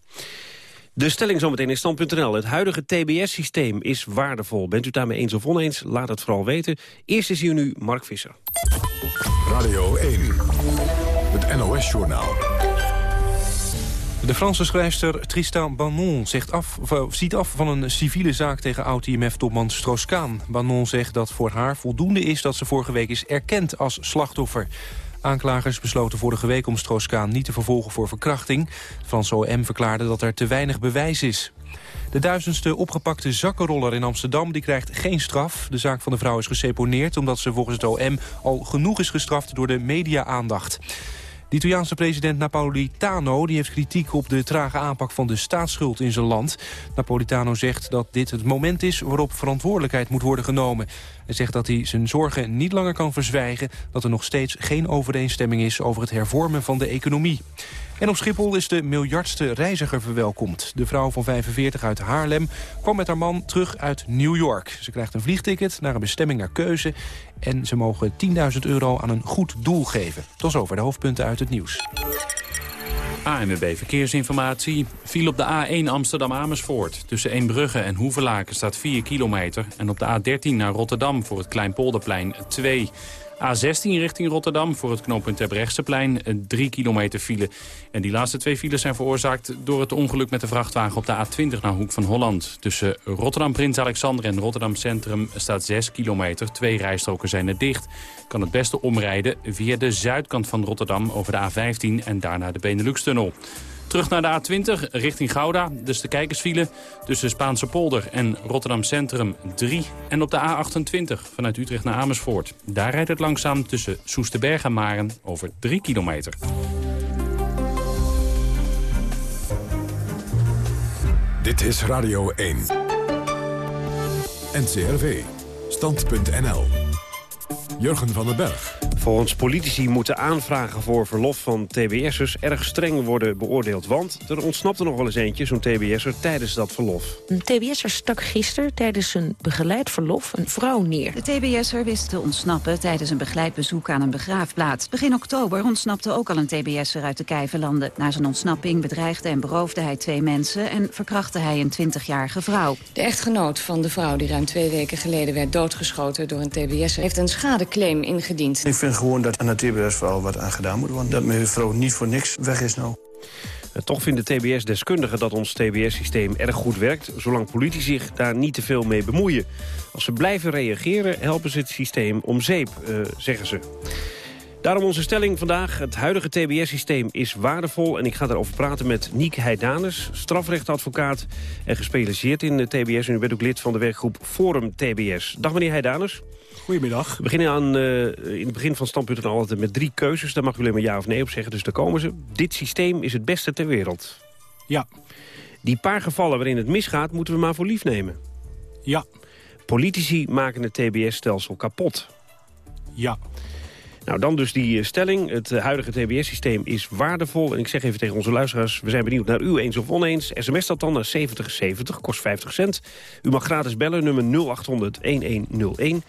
De stelling zometeen in stand.nl. Het huidige TBS-systeem is waardevol. Bent u daarmee eens of oneens? Laat het vooral weten. Eerst is hier nu Mark Visser. Radio 1, het NOS-journaal. De Franse schrijfster Tristan Banon zegt af, ziet af van een civiele zaak tegen oud-IMF-topman Strauss-Kaan. Banon zegt dat voor haar voldoende is dat ze vorige week is erkend als slachtoffer. Aanklagers besloten vorige week om Strauss-Kaan niet te vervolgen voor verkrachting. Het Franse OM verklaarde dat er te weinig bewijs is. De duizendste opgepakte zakkenroller in Amsterdam die krijgt geen straf. De zaak van de vrouw is geseponeerd omdat ze volgens het OM al genoeg is gestraft door de media-aandacht. De Italiaanse president Napolitano die heeft kritiek op de trage aanpak van de staatsschuld in zijn land. Napolitano zegt dat dit het moment is waarop verantwoordelijkheid moet worden genomen. Hij zegt dat hij zijn zorgen niet langer kan verzwijgen... dat er nog steeds geen overeenstemming is over het hervormen van de economie. En op Schiphol is de miljardste reiziger verwelkomd. De vrouw van 45 uit Haarlem kwam met haar man terug uit New York. Ze krijgt een vliegticket naar een bestemming naar keuze... en ze mogen 10.000 euro aan een goed doel geven. Tot zover de hoofdpunten uit het nieuws. ANWB Verkeersinformatie viel op de A1 Amsterdam-Amersfoort. Tussen Eembrugge en Hoevelaken staat 4 kilometer. En op de A13 naar Rotterdam voor het Kleinpolderplein 2. A16 richting Rotterdam voor het knooppunt Terbrechtseplein 3 kilometer file. En die laatste twee files zijn veroorzaakt door het ongeluk met de vrachtwagen op de A20 naar Hoek van Holland. Tussen Rotterdam Prins Alexander en Rotterdam Centrum staat 6 kilometer. Twee rijstroken zijn er dicht. Kan het beste omrijden via de zuidkant van Rotterdam over de A15 en daarna de Benelux-tunnel. Terug naar de A20 richting Gouda. Dus de kijkersfile tussen Spaanse polder en Rotterdam Centrum 3. En op de A28 vanuit Utrecht naar Amersfoort. Daar rijdt het langzaam tussen Soesterberg en Maren over 3 kilometer. Dit is Radio 1. NCRV. Stand.nl. Jurgen van den Berg. Volgens politici moeten aanvragen voor verlof van TBS'ers erg streng worden beoordeeld. Want er ontsnapt er nog wel eens eentje, zo'n TBS'er, tijdens dat verlof. Een TBS'er stak gisteren tijdens een begeleid verlof een vrouw neer. De TBS'er wist te ontsnappen tijdens een begeleid bezoek aan een begraafplaats. Begin oktober ontsnapte ook al een TBS'er uit de Kijverlanden. Na zijn ontsnapping bedreigde en beroofde hij twee mensen... en verkrachtte hij een 20-jarige vrouw. De echtgenoot van de vrouw die ruim twee weken geleden werd doodgeschoten door een TBS'er... heeft een schadeclaim ingediend gewoon dat aan de TBS vooral wat aan gedaan moet worden. Dat mijn vrouw niet voor niks weg is nou. Toch vinden TBS-deskundigen dat ons TBS-systeem erg goed werkt... zolang politici zich daar niet te veel mee bemoeien. Als ze blijven reageren, helpen ze het systeem om zeep, uh, zeggen ze. Daarom onze stelling vandaag. Het huidige TBS-systeem is waardevol. En ik ga daarover praten met Niek Heidanus, strafrechtadvocaat... en gespecialiseerd in de TBS. En u bent ook lid van de werkgroep Forum TBS. Dag meneer Heidanus. Goedemiddag. We beginnen aan, uh, in het begin van standpunten altijd met drie keuzes. Daar mag u alleen maar ja of nee op zeggen, dus daar komen ze. Dit systeem is het beste ter wereld. Ja. Die paar gevallen waarin het misgaat, moeten we maar voor lief nemen. Ja. Politici maken het TBS-stelsel kapot. Ja. Nou, dan dus die stelling. Het huidige TBS-systeem is waardevol. En ik zeg even tegen onze luisteraars, we zijn benieuwd naar u eens of oneens. SMS dat dan naar 7070, kost 50 cent. U mag gratis bellen, nummer 0800-1101.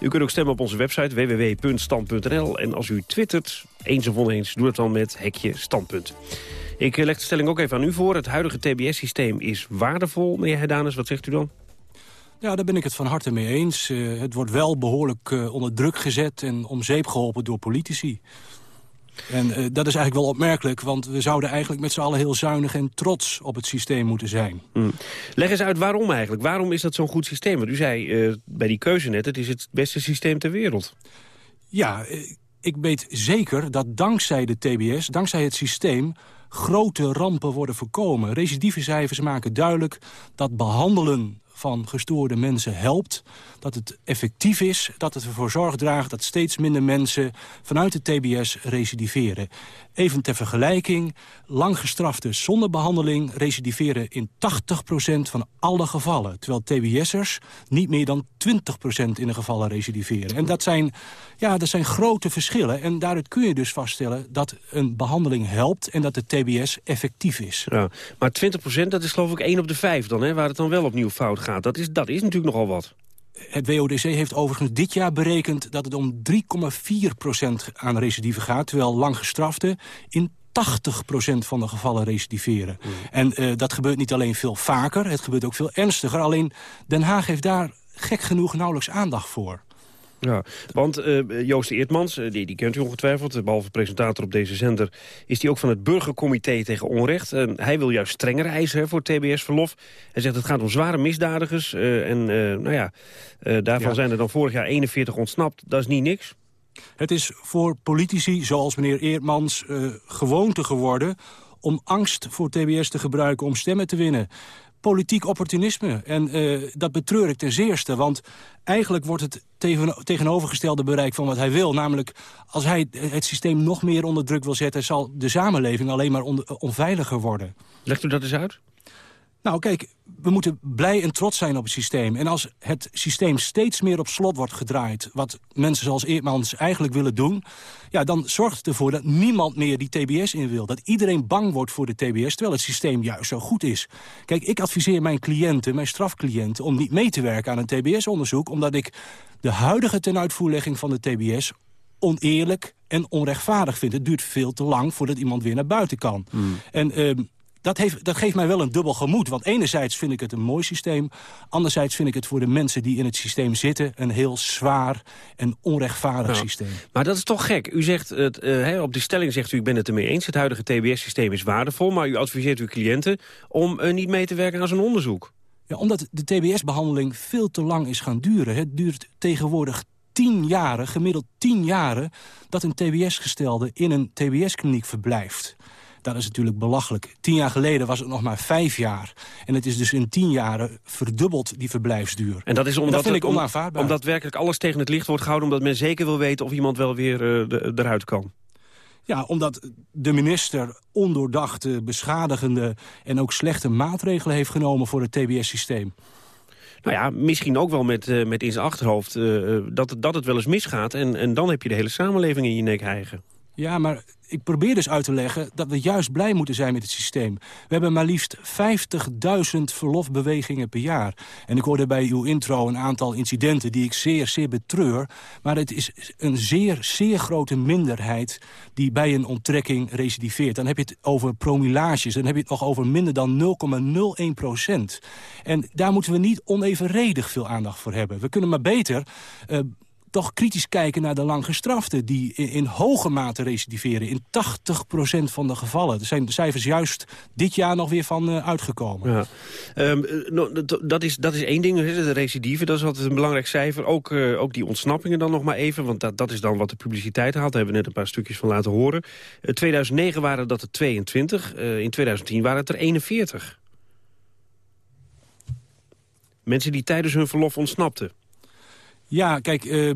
U kunt ook stemmen op onze website www.stand.nl. En als u twittert, eens of oneens, doe het dan met hekje standpunt. Ik leg de stelling ook even aan u voor. Het huidige TBS-systeem is waardevol. Meneer Herdanus, wat zegt u dan? Ja, daar ben ik het van harte mee eens. Uh, het wordt wel behoorlijk uh, onder druk gezet en om zeep geholpen door politici. En uh, dat is eigenlijk wel opmerkelijk, want we zouden eigenlijk met z'n allen heel zuinig en trots op het systeem moeten zijn. Hmm. Leg eens uit waarom eigenlijk. Waarom is dat zo'n goed systeem? Want u zei bij die keuze net, het is het beste systeem ter wereld. Ja, ik weet zeker dat dankzij de TBS, dankzij het systeem grote rampen worden voorkomen. Recidivecijfers maken duidelijk dat behandelen van gestoorde mensen helpt. Dat het effectief is, dat het ervoor zorg draagt dat steeds minder mensen vanuit de TBS recidiveren. Even ter vergelijking, lang gestrafte zonder behandeling recidiveren in 80% van alle gevallen. Terwijl TBS'ers niet meer dan 20% in de gevallen recidiveren. En dat zijn, ja, dat zijn grote verschillen. En daaruit kun je dus vaststellen dat een behandeling helpt en dat de TBS effectief is. Ja, maar 20% dat is geloof ik 1 op de 5 dan, hè, waar het dan wel opnieuw fout gaat. Dat is, dat is natuurlijk nogal wat. Het WODC heeft overigens dit jaar berekend dat het om 3,4% aan recidive gaat... terwijl lang gestraften in 80% van de gevallen recidiveren. Mm. En uh, dat gebeurt niet alleen veel vaker, het gebeurt ook veel ernstiger. Alleen Den Haag heeft daar gek genoeg nauwelijks aandacht voor. Ja, want uh, Joost Eertmans, uh, die, die kent u ongetwijfeld... behalve presentator op deze zender... is hij ook van het Burgercomité tegen Onrecht. En hij wil juist strengere eisen voor TBS-verlof. Hij zegt het gaat om zware misdadigers. Uh, en nou ja, daarvan zijn er dan vorig jaar 41 ontsnapt. Dat is niet niks. Het is voor politici, zoals meneer Eertmans, gewoonte geworden om angst voor TBS te gebruiken om stemmen te winnen politiek opportunisme. En uh, dat betreur ik ten zeerste, want eigenlijk wordt het tegen, tegenovergestelde bereik van wat hij wil. Namelijk, als hij het systeem nog meer onder druk wil zetten... zal de samenleving alleen maar onveiliger worden. Legt u dat eens uit? Nou, kijk, we moeten blij en trots zijn op het systeem. En als het systeem steeds meer op slot wordt gedraaid... wat mensen zoals Eermans eigenlijk willen doen... ja, dan zorgt het ervoor dat niemand meer die TBS in wil. Dat iedereen bang wordt voor de TBS, terwijl het systeem juist zo goed is. Kijk, ik adviseer mijn cliënten, mijn strafcliënten... om niet mee te werken aan een TBS-onderzoek... omdat ik de huidige tenuitvoerlegging van de TBS oneerlijk en onrechtvaardig vind. Het duurt veel te lang voordat iemand weer naar buiten kan. Hmm. En... Uh, dat, heeft, dat geeft mij wel een dubbel gemoed. Want enerzijds vind ik het een mooi systeem. Anderzijds vind ik het voor de mensen die in het systeem zitten... een heel zwaar en onrechtvaardig systeem. Maar dat is toch gek. U zegt, het, uh, op die stelling zegt u, ik ben het ermee eens. Het huidige TBS-systeem is waardevol. Maar u adviseert uw cliënten om uh, niet mee te werken aan zo'n onderzoek. Ja, omdat de TBS-behandeling veel te lang is gaan duren. Het duurt tegenwoordig tien jaren, gemiddeld tien jaren... dat een TBS-gestelde in een TBS-kliniek verblijft. Dat is natuurlijk belachelijk. Tien jaar geleden was het nog maar vijf jaar. En het is dus in tien jaren verdubbeld, die verblijfsduur. En dat is omdat, vind ik onaanvaardbaar. omdat werkelijk alles tegen het licht wordt gehouden... omdat men zeker wil weten of iemand wel weer uh, eruit kan. Ja, omdat de minister ondoordachte, beschadigende... en ook slechte maatregelen heeft genomen voor het TBS-systeem. Nou ja, misschien ook wel met, uh, met in zijn achterhoofd uh, dat, dat het wel eens misgaat. En, en dan heb je de hele samenleving in je nek hijgen. Ja, maar ik probeer dus uit te leggen dat we juist blij moeten zijn met het systeem. We hebben maar liefst 50.000 verlofbewegingen per jaar. En ik hoorde bij uw intro een aantal incidenten die ik zeer, zeer betreur. Maar het is een zeer, zeer grote minderheid die bij een onttrekking recidiveert. Dan heb je het over promillages, dan heb je het nog over minder dan 0,01 procent. En daar moeten we niet onevenredig veel aandacht voor hebben. We kunnen maar beter... Uh, toch kritisch kijken naar de langgestraften... die in, hoge mate recidiveren, in 80% van de gevallen. Er zijn de cijfers juist dit jaar nog weer van uh, uitgekomen. Ja. Um, dat, is, dat is één ding, de recidive, dat is altijd een belangrijk cijfer. Ook, uh, ook die ontsnappingen dan nog maar even, want dat, dat is dan wat de publiciteit haalt. Daar hebben we net een paar stukjes van laten horen. In uh, 2009 waren dat er 22, in 2010 waren het er 41. Mensen die tijdens hun verlof ontsnapten. Ja, kijk, uh,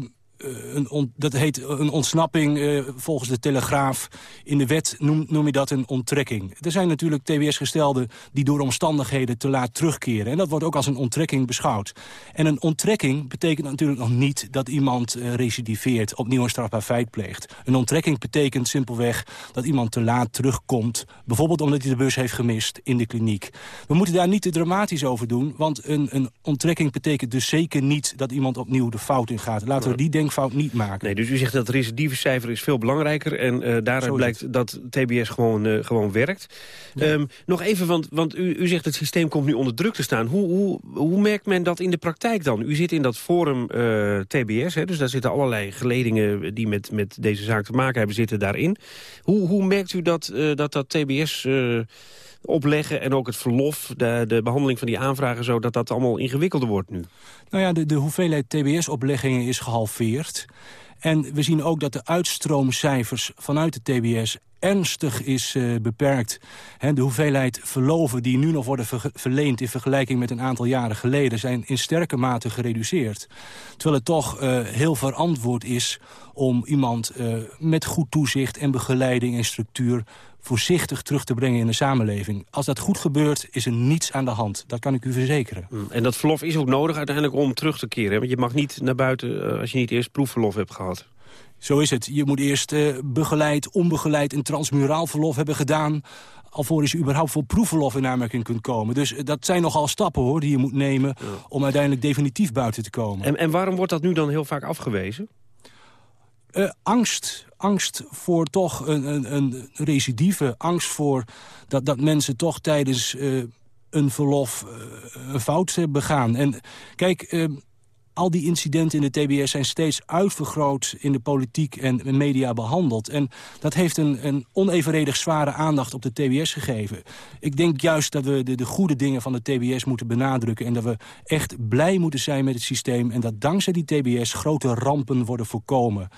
een dat heet een ontsnapping uh, volgens de Telegraaf. In de wet noem, noem je dat een onttrekking. Er zijn natuurlijk TBS-gestelden die door omstandigheden te laat terugkeren. En dat wordt ook als een onttrekking beschouwd. En een onttrekking betekent natuurlijk nog niet dat iemand uh, recidiveert... opnieuw een strafbaar feit pleegt. Een onttrekking betekent simpelweg dat iemand te laat terugkomt. Bijvoorbeeld omdat hij de bus heeft gemist in de kliniek. We moeten daar niet te dramatisch over doen. Want een, een onttrekking betekent dus zeker niet dat iemand opnieuw de fout ingaat. Laten we die denkfout niet maken. Nee, dus u zegt dat het recidivecijfer is veel belangrijker. En uh, daaruit blijkt dat TBS gewoon, uh, gewoon werkt. Um, nog even, want, want u, u zegt het systeem komt nu onder druk te staan. Hoe, hoe, hoe merkt men dat in de praktijk dan? U zit in dat forum uh, TBS, hè, dus daar zitten allerlei geledingen... die met, met deze zaak te maken hebben, zitten daarin. Hoe, hoe merkt u dat dat, dat TBS opleggen en ook het verlof, de, de behandeling van die aanvragen... zo dat dat allemaal ingewikkelder wordt nu? Nou ja, de, de hoeveelheid TBS-opleggingen is gehalveerd. En we zien ook dat de uitstroomcijfers vanuit de TBS ernstig is uh, beperkt. de hoeveelheid verloven die nu nog worden verleend... in vergelijking met een aantal jaren geleden... zijn in sterke mate gereduceerd. Terwijl het toch uh, heel verantwoord is om iemand uh, met goed toezicht... en begeleiding en structuur voorzichtig terug te brengen in de samenleving. Als dat goed gebeurt, is er niets aan de hand. Dat kan ik u verzekeren. Mm, en dat verlof is ook nodig uiteindelijk om terug te keren. Want je mag niet naar buiten als je niet eerst proefverlof hebt gehad. Zo is het. Je moet eerst uh, begeleid, onbegeleid en transmuraal verlof hebben gedaan alvorens je überhaupt voor proefverlof in aanmerking kunt komen. Dus eh, dat zijn nogal stappen hoor, die je moet nemen... om uiteindelijk definitief buiten te komen. En, en waarom wordt dat nu dan heel vaak afgewezen? Uh, angst. Angst voor toch een, een, een recidive. Angst voor dat, dat mensen toch tijdens uh, een verlof uh, een fout begaan. En kijk, al die incidenten in de TBS zijn steeds uitvergroot in de politiek en media behandeld. En dat heeft een, een onevenredig zware aandacht op de TBS gegeven. Ik denk juist dat we de, de goede dingen van de TBS moeten benadrukken... en dat we echt blij moeten zijn met het systeem... en dat dankzij die TBS grote rampen worden voorkomen.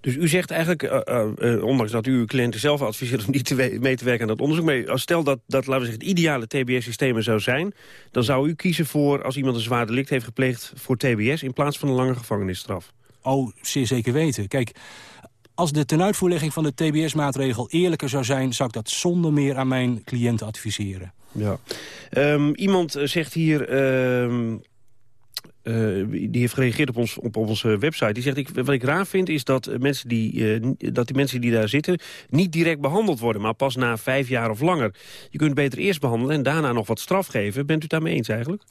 Dus u zegt eigenlijk, uh, uh, ondanks dat u uw cliënten zelf adviseert... om niet te mee te werken aan dat onderzoek... maar als stel dat, dat laten we zeggen, het ideale TBS-systeem zou zijn... dan zou u kiezen voor, als iemand een zwaar delict heeft gepleegd... voor TBS in plaats van een lange gevangenisstraf? Oh, zeer zeker weten. Kijk, als de tenuitvoerlegging van de TBS-maatregel eerlijker zou zijn... zou ik dat zonder meer aan mijn cliënten adviseren. Ja. Um, iemand zegt hier... Uh, uh, die heeft gereageerd op, ons, op onze website. Die zegt, ik, wat ik raar vind is dat, mensen die, uh, dat die mensen die daar zitten... niet direct behandeld worden, maar pas na vijf jaar of langer. Je kunt beter eerst behandelen en daarna nog wat straf geven. Bent u daarmee eens eigenlijk?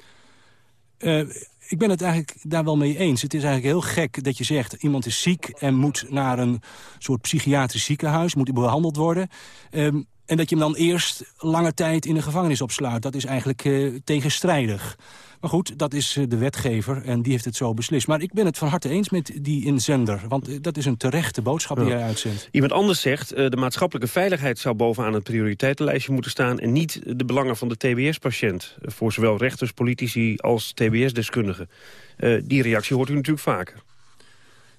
Ik ben het eigenlijk daar wel mee eens. Het is eigenlijk heel gek dat je zegt... iemand is ziek en moet naar een soort psychiatrisch ziekenhuis... moet behandeld worden... Um, en dat je hem dan eerst lange tijd in de gevangenis opsluit. Dat is eigenlijk uh, tegenstrijdig. Maar goed, dat is eh, de wetgever en die heeft het zo beslist. Maar ik ben het van harte eens met die inzender. Want eh, dat is een terechte boodschap die hij uitzendt. Iemand anders zegt, de maatschappelijke veiligheid zou bovenaan het prioriteitenlijstje moeten staan... en niet de belangen van de TBS-patiënt. Voor zowel rechters, politici als TBS-deskundigen. Die reactie hoort u natuurlijk vaker.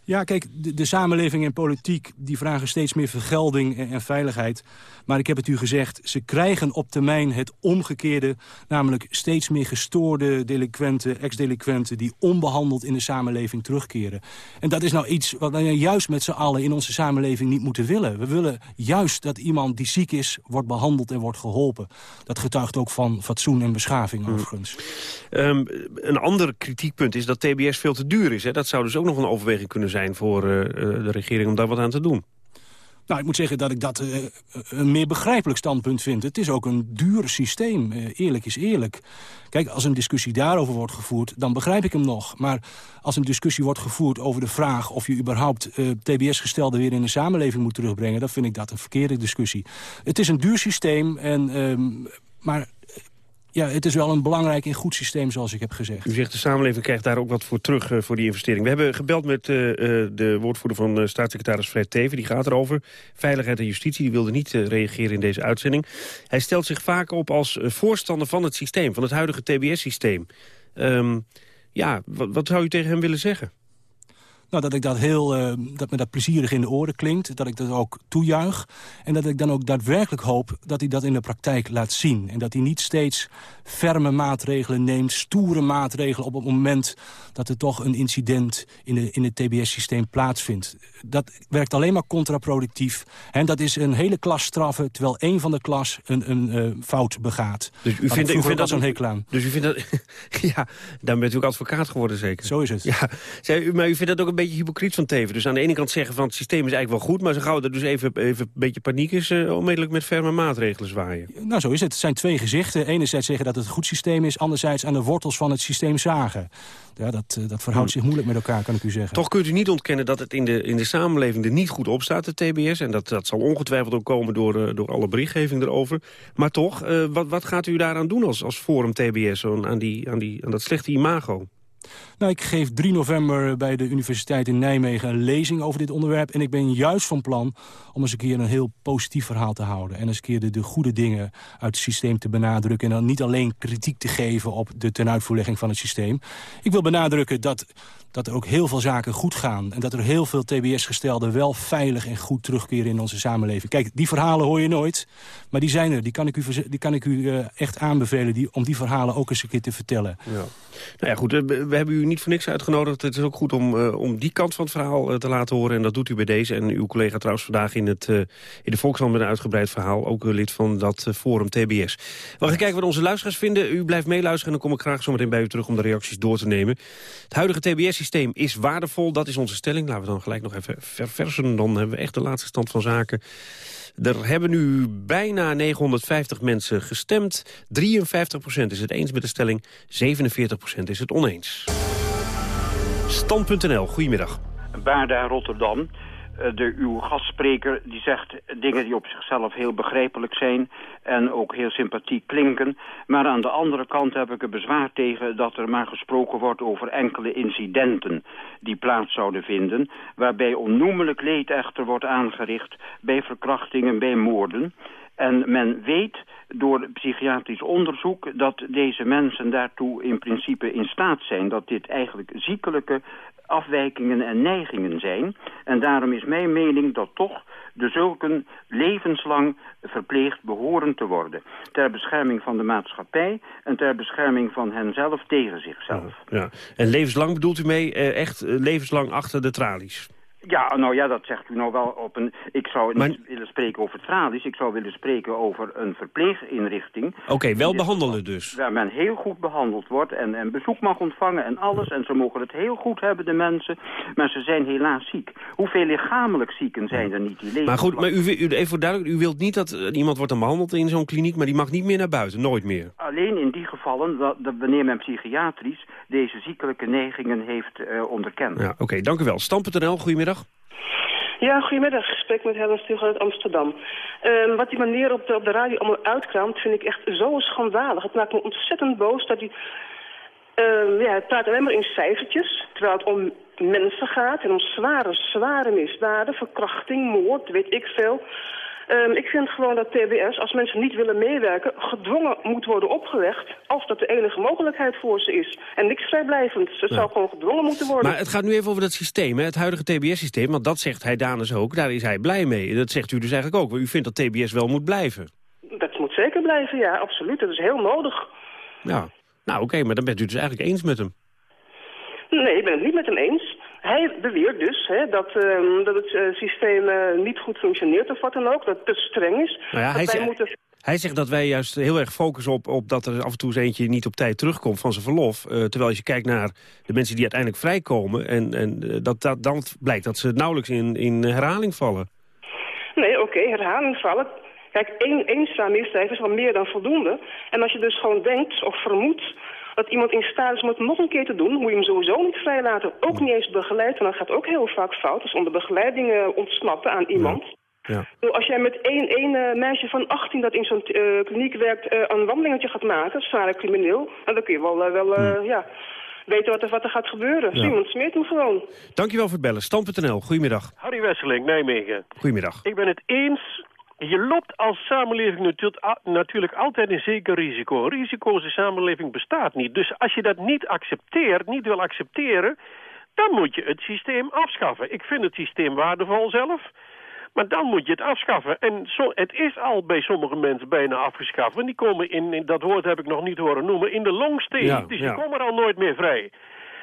Ja, kijk, de, de, samenleving en politiek die vragen steeds meer vergelding en, en, veiligheid. Maar ik heb het u gezegd, ze krijgen op termijn het omgekeerde... namelijk steeds meer gestoorde delinquenten, ex-delinquenten... die onbehandeld in de samenleving terugkeren. En dat is nou iets wat we juist met z'n allen in onze samenleving niet moeten willen. We willen juist dat iemand die ziek is, wordt behandeld en wordt geholpen. Dat getuigt ook van fatsoen en beschaving hmm. overigens. Um, een ander kritiekpunt is dat TBS veel te duur is. Hè? Dat zou dus ook nog een overweging kunnen zijn voor uh, de regering om daar wat aan te doen. Nou, ik moet zeggen dat ik dat uh, een meer begrijpelijk standpunt vind. Het is ook een duur systeem, eerlijk is eerlijk. Kijk, als een discussie daarover wordt gevoerd, dan begrijp ik hem nog. Maar als een discussie wordt gevoerd over de vraag... of je überhaupt TBS-gestelden weer in de samenleving moet terugbrengen... dan vind ik dat een verkeerde discussie. Het is een duur systeem, en, ehm, maar ja, het is wel een belangrijk en goed systeem, zoals ik heb gezegd. U zegt de samenleving krijgt daar ook wat voor terug uh, voor die investering. We hebben gebeld met uh, de woordvoerder van staatssecretaris Fred Teven. Die gaat erover. Veiligheid en justitie. Die wilde niet reageren in deze uitzending. Hij stelt zich vaak op als voorstander van het systeem. Van het huidige TBS-systeem. Um, ja, wat zou u tegen hem willen zeggen? Nou, dat ik dat heel, uh, dat me dat plezierig in de oren klinkt. Dat ik dat ook toejuich. En dat ik dan ook daadwerkelijk hoop dat hij dat in de praktijk laat zien. En dat hij niet steeds ferme maatregelen neemt, stoere maatregelen... op het moment dat er toch een incident in, de, in het TBS-systeem plaatsvindt. Dat werkt alleen maar contraproductief. En dat is een hele klas straffen, terwijl één van de klas een, een uh, fout begaat. Dus u vindt, u vindt dat zo'n hekel aan. Dus u vindt dat... ja, dan bent u ook advocaat geworden zeker? Zo is het. Ja, maar u vindt dat ook een beetje hypocriet van Teven. Dus aan de ene kant zeggen van het systeem is eigenlijk wel goed... maar ze gauw er dus even, even een beetje paniek is... Uh, onmiddellijk met ferme maatregelen zwaaien. Nou, zo is het. Het zijn twee gezichten. Enerzijds zeggen dat het een goed systeem is... anderzijds aan de wortels van het systeem zagen. Ja, dat, uh, dat verhoudt zich moeilijk met elkaar, kan ik u zeggen. Toch kunt u niet ontkennen dat het in de, in de samenleving er niet goed op staat, de TBS. En dat, dat zal ongetwijfeld ook komen door, uh, door alle berichtgeving erover. Maar toch, wat, wat gaat u daaraan doen als, als Forum TBS, aan, die, aan, die, aan dat slechte imago? Ik geef 3 november bij de Universiteit in Nijmegen een lezing over dit onderwerp. En ik ben juist van plan om eens een keer een heel positief verhaal te houden. En eens een keer de, de goede dingen uit het systeem te benadrukken. En dan niet alleen kritiek te geven op de tenuitvoerlegging van het systeem. Ik wil benadrukken dat dat er ook heel veel zaken goed gaan. En dat er heel veel TBS-gestelden wel veilig en goed terugkeren in onze samenleving. Kijk, die verhalen hoor je nooit. Maar die zijn er. Die kan ik u, die kan ik u uh, echt aanbevelen die, om die verhalen ook eens een keer te vertellen. Ja. Nou ja, goed. Eh, we hebben u niet voor niks uitgenodigd. Het is ook goed om, uh, om die kant van het verhaal uh, te laten horen. En dat doet u bij deze. En uw collega trouwens vandaag in, het, in de Volkskrant met een uitgebreid verhaal. Ook lid van dat forum TBS. We gaan kijken wat onze luisteraars vinden. U blijft meeluisteren en dan kom ik graag zometeen bij u terug om de reacties door te nemen. Het huidige TBS systeem is waardevol. Dat is onze stelling. Laten we dan gelijk nog even verversen. Dan hebben we echt de laatste stand van zaken. Er hebben nu bijna 950 mensen gestemd. 53% is het eens met de stelling. 47% is het oneens. Stand.nl, goedemiddag. Baarda Rotterdam. Eh, de, uw gastspreker die zegt dingen die op zichzelf heel begrijpelijk zijn en ook heel sympathiek klinken. Maar aan de andere kant heb ik er bezwaar tegen dat er maar gesproken wordt over enkele incidenten die plaats zouden vinden, waarbij onnoemelijk leed echter wordt aangericht bij verkrachtingen, bij moorden. En men weet door psychiatrisch onderzoek dat deze mensen daartoe in principe in staat zijn. Dat dit eigenlijk ziekelijke afwijkingen en neigingen zijn. En daarom is mijn mening dat toch de zulken levenslang verpleegd behoren te worden. Ter bescherming van de maatschappij en ter bescherming van henzelf tegen zichzelf. Ja, En levenslang bedoelt u mee eh, echt eh, levenslang achter de tralies? Ja, nou ja, dat zegt u nou wel op een... Ik zou niet willen spreken over tralies, ik zou willen spreken over een verpleeginrichting. Oké, wel behandelen dus. Waar men heel goed behandeld wordt en, en bezoek mag ontvangen en alles. En ze mogen het heel goed hebben, de mensen. Maar ze zijn helaas ziek. Hoeveel lichamelijk zieken zijn er niet die leven? Maar goed, maar u, u, even duidelijk, u wilt niet dat uh, iemand wordt dan behandeld in zo'n kliniek... maar die mag niet meer naar buiten, nooit meer? Alleen in die gevallen, dat, dat wanneer men psychiatrisch deze ziekelijke neigingen heeft uh, onderkend. Ja, Oké, dank u wel. Stam.nl, goedemiddag. Ja, goedemiddag. Ik spreek met Helen Stugel uit Amsterdam. Um, wat die meneer op de, op de radio allemaal uitkraamt, vind ik echt zo schandalig. Het maakt me ontzettend boos dat hij... Um, ja, het praat alleen maar in cijfertjes, terwijl het om mensen gaat en om zware, zware misdaden, verkrachting, moord, weet ik veel. Um, ik vind gewoon dat TBS, als mensen niet willen meewerken, gedwongen moet worden opgelegd als dat de enige mogelijkheid voor ze is. En niks vrijblijvends. Het zou gewoon gedwongen moeten worden. Maar het gaat nu even over dat systeem, hè? het huidige TBS-systeem. Want dat zegt hij Danes ook, daar is hij blij mee. Dat zegt u dus eigenlijk ook. U vindt dat TBS wel moet blijven. Dat moet zeker blijven, ja, absoluut. Dat is heel nodig. Ja, nou oké, maar dan bent u dus eigenlijk eens met hem. Nee, ik ben het niet met hem eens. Hij beweert dus hè, dat, uh, dat het uh, systeem uh, niet goed functioneert of wat dan ook. Dat het te streng is. Nou ja, hij, zegt, moeten... hij, zegt dat wij juist heel erg focussen op, op dat er af en toe eens eentje niet op tijd terugkomt van zijn verlof. terwijl als je kijkt naar de mensen die uiteindelijk vrijkomen... en, en dat, dat dan blijkt dat ze nauwelijks in, in herhaling vallen. Nee, oké, okay, herhaling vallen. Kijk, één, één misdrijf is wel meer dan voldoende. En als je dus gewoon denkt of vermoedt dat iemand in staat is om het nog een keer te doen, moet je hem sowieso niet vrijlaten. Ook niet eens begeleid, want dat gaat ook heel vaak fout. Dus onder begeleiding uh, ontsnappen aan iemand. Ja. Als jij met één, één uh, meisje van 18 dat in zo'n uh, kliniek werkt uh, een wandelingetje gaat maken, zware crimineel, dan kun je wel, wel hmm. ja, weten wat er, wat er gaat gebeuren. Ja. Iemand smeert hem gewoon. Dankjewel voor het bellen. Stam.nl, goedemiddag. Harry Wesseling, Nijmegen. Goedemiddag. Ik ben het eens je loopt als samenleving natuurlijk altijd een zeker risico. Risico's in samenleving bestaat niet. Dus als je dat niet accepteert, niet wil accepteren... dan moet je het systeem afschaffen. Ik vind het systeem waardevol zelf. Maar dan moet je het afschaffen. En zo, het is al bij sommige mensen bijna afgeschaft. Die komen in, in dat woord heb ik nog niet horen noemen, in de longstay. Ja, dus die ja. komen er al nooit meer vrij.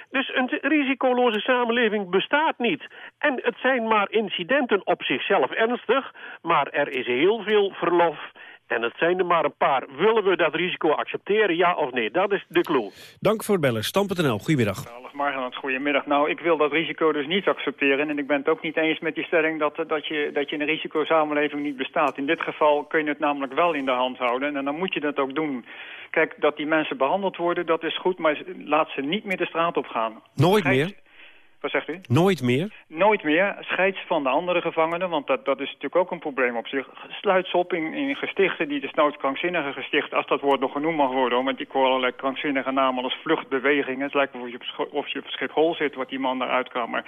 Dus een risicoloze samenleving bestaat niet. En het zijn maar incidenten op zichzelf ernstig, maar er is heel veel verlof. En het zijn er maar een paar. Willen we dat risico accepteren, ja of nee? Dat is de clue. Dank voor het bellen. Stam.nl, goedemiddag. Margenland, goedemiddag. Nou, ik wil dat risico dus niet accepteren. En ik ben het ook niet eens met die stelling dat, dat, je, dat je in een risicosamenleving niet bestaat. In dit geval kun je het namelijk wel in de hand houden. En dan moet je dat ook doen. Kijk, dat die mensen behandeld worden, dat is goed. Maar laat ze niet meer de straat op gaan. Nooit meer? Wat zegt u? Nooit meer? Nooit meer. Scheid ze van de andere gevangenen, want dat, dat is natuurlijk ook een probleem op zich. Sluit ze op in, in gestichten die desnoods krankzinnige gestichten, als dat woord nog genoemd mag worden. Want ik hoor allerlei krankzinnige namen als vluchtbewegingen. Het lijkt wel of je op, of je op Schiphol zit, wat die man daaruit kan. Maar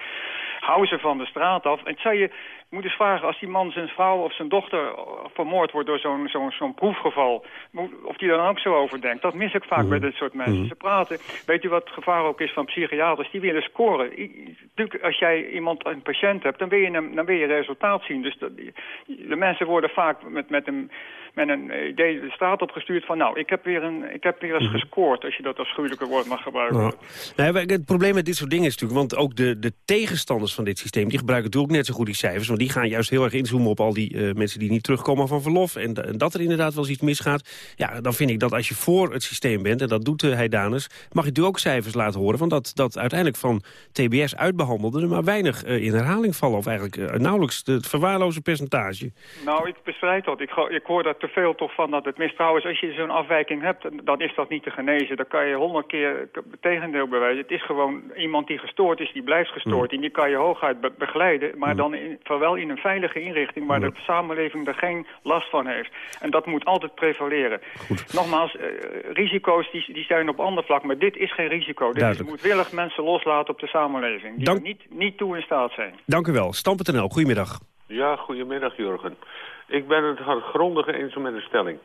hou ze van de straat af. En ik zou je moet eens vragen, als die man zijn vrouw of zijn dochter vermoord wordt door zo'n zo'n zo'n proefgeval, moet- of die dan ook zo over denkt. Dat mis ik vaak bij dit soort mensen. Ze praten, weet u wat het gevaar ook is van psychiaters? Die willen scoren. Natuurlijk, als jij iemand, een patiënt hebt, dan wil je, hem, dan wil je resultaat zien. Dus dat, de mensen worden vaak met, met, een, met een idee de straat opgestuurd van, nou, ik heb weer, een, ik heb weer eens gescoord, als je dat afschuwelijke woord mag gebruiken. Nee, maar het probleem met dit soort dingen is natuurlijk... want ook de, de tegenstanders van dit systeem... die gebruiken natuurlijk net zo goed die cijfers... want die gaan juist heel erg inzoomen op al die eh, mensen... die niet terugkomen van verlof en, en dat er inderdaad wel eens iets misgaat. Ja, dan vind ik dat als je voor het systeem bent... en dat doet de Heidanus... mag je natuurlijk ook cijfers laten horen... van dat, dat uiteindelijk van TBS uitbehandelden... er maar weinig eh, in herhaling vallen... of eigenlijk eh, nauwelijks het verwaarloze percentage. Nou, ik bestrijd dat. Ik, ik hoor daar te veel toch van dat het mis. Trouwens, als je zo'n afwijking hebt, dan is dat niet te genezen. Dan kan je honderd keer het tegendeel bewijzen. Het is gewoon iemand die gestoord is, die blijft gestoord. En die kan je hooguit be- begeleiden, maar dan in, wel in een veilige inrichting... waar de samenleving er geen last van heeft. En dat moet altijd prevaleren. Nogmaals, eh, risico's die, die zijn op ander vlak, maar dit is geen risico. Dit is moedwillig mensen loslaten op de samenleving. Die Dank- er niet, niet toe in staat zijn. Dank u wel. Stam.nl, goedemiddag. Ja, goedemiddag Jurgen. Ik ben het hardgrondig eens met de stelling.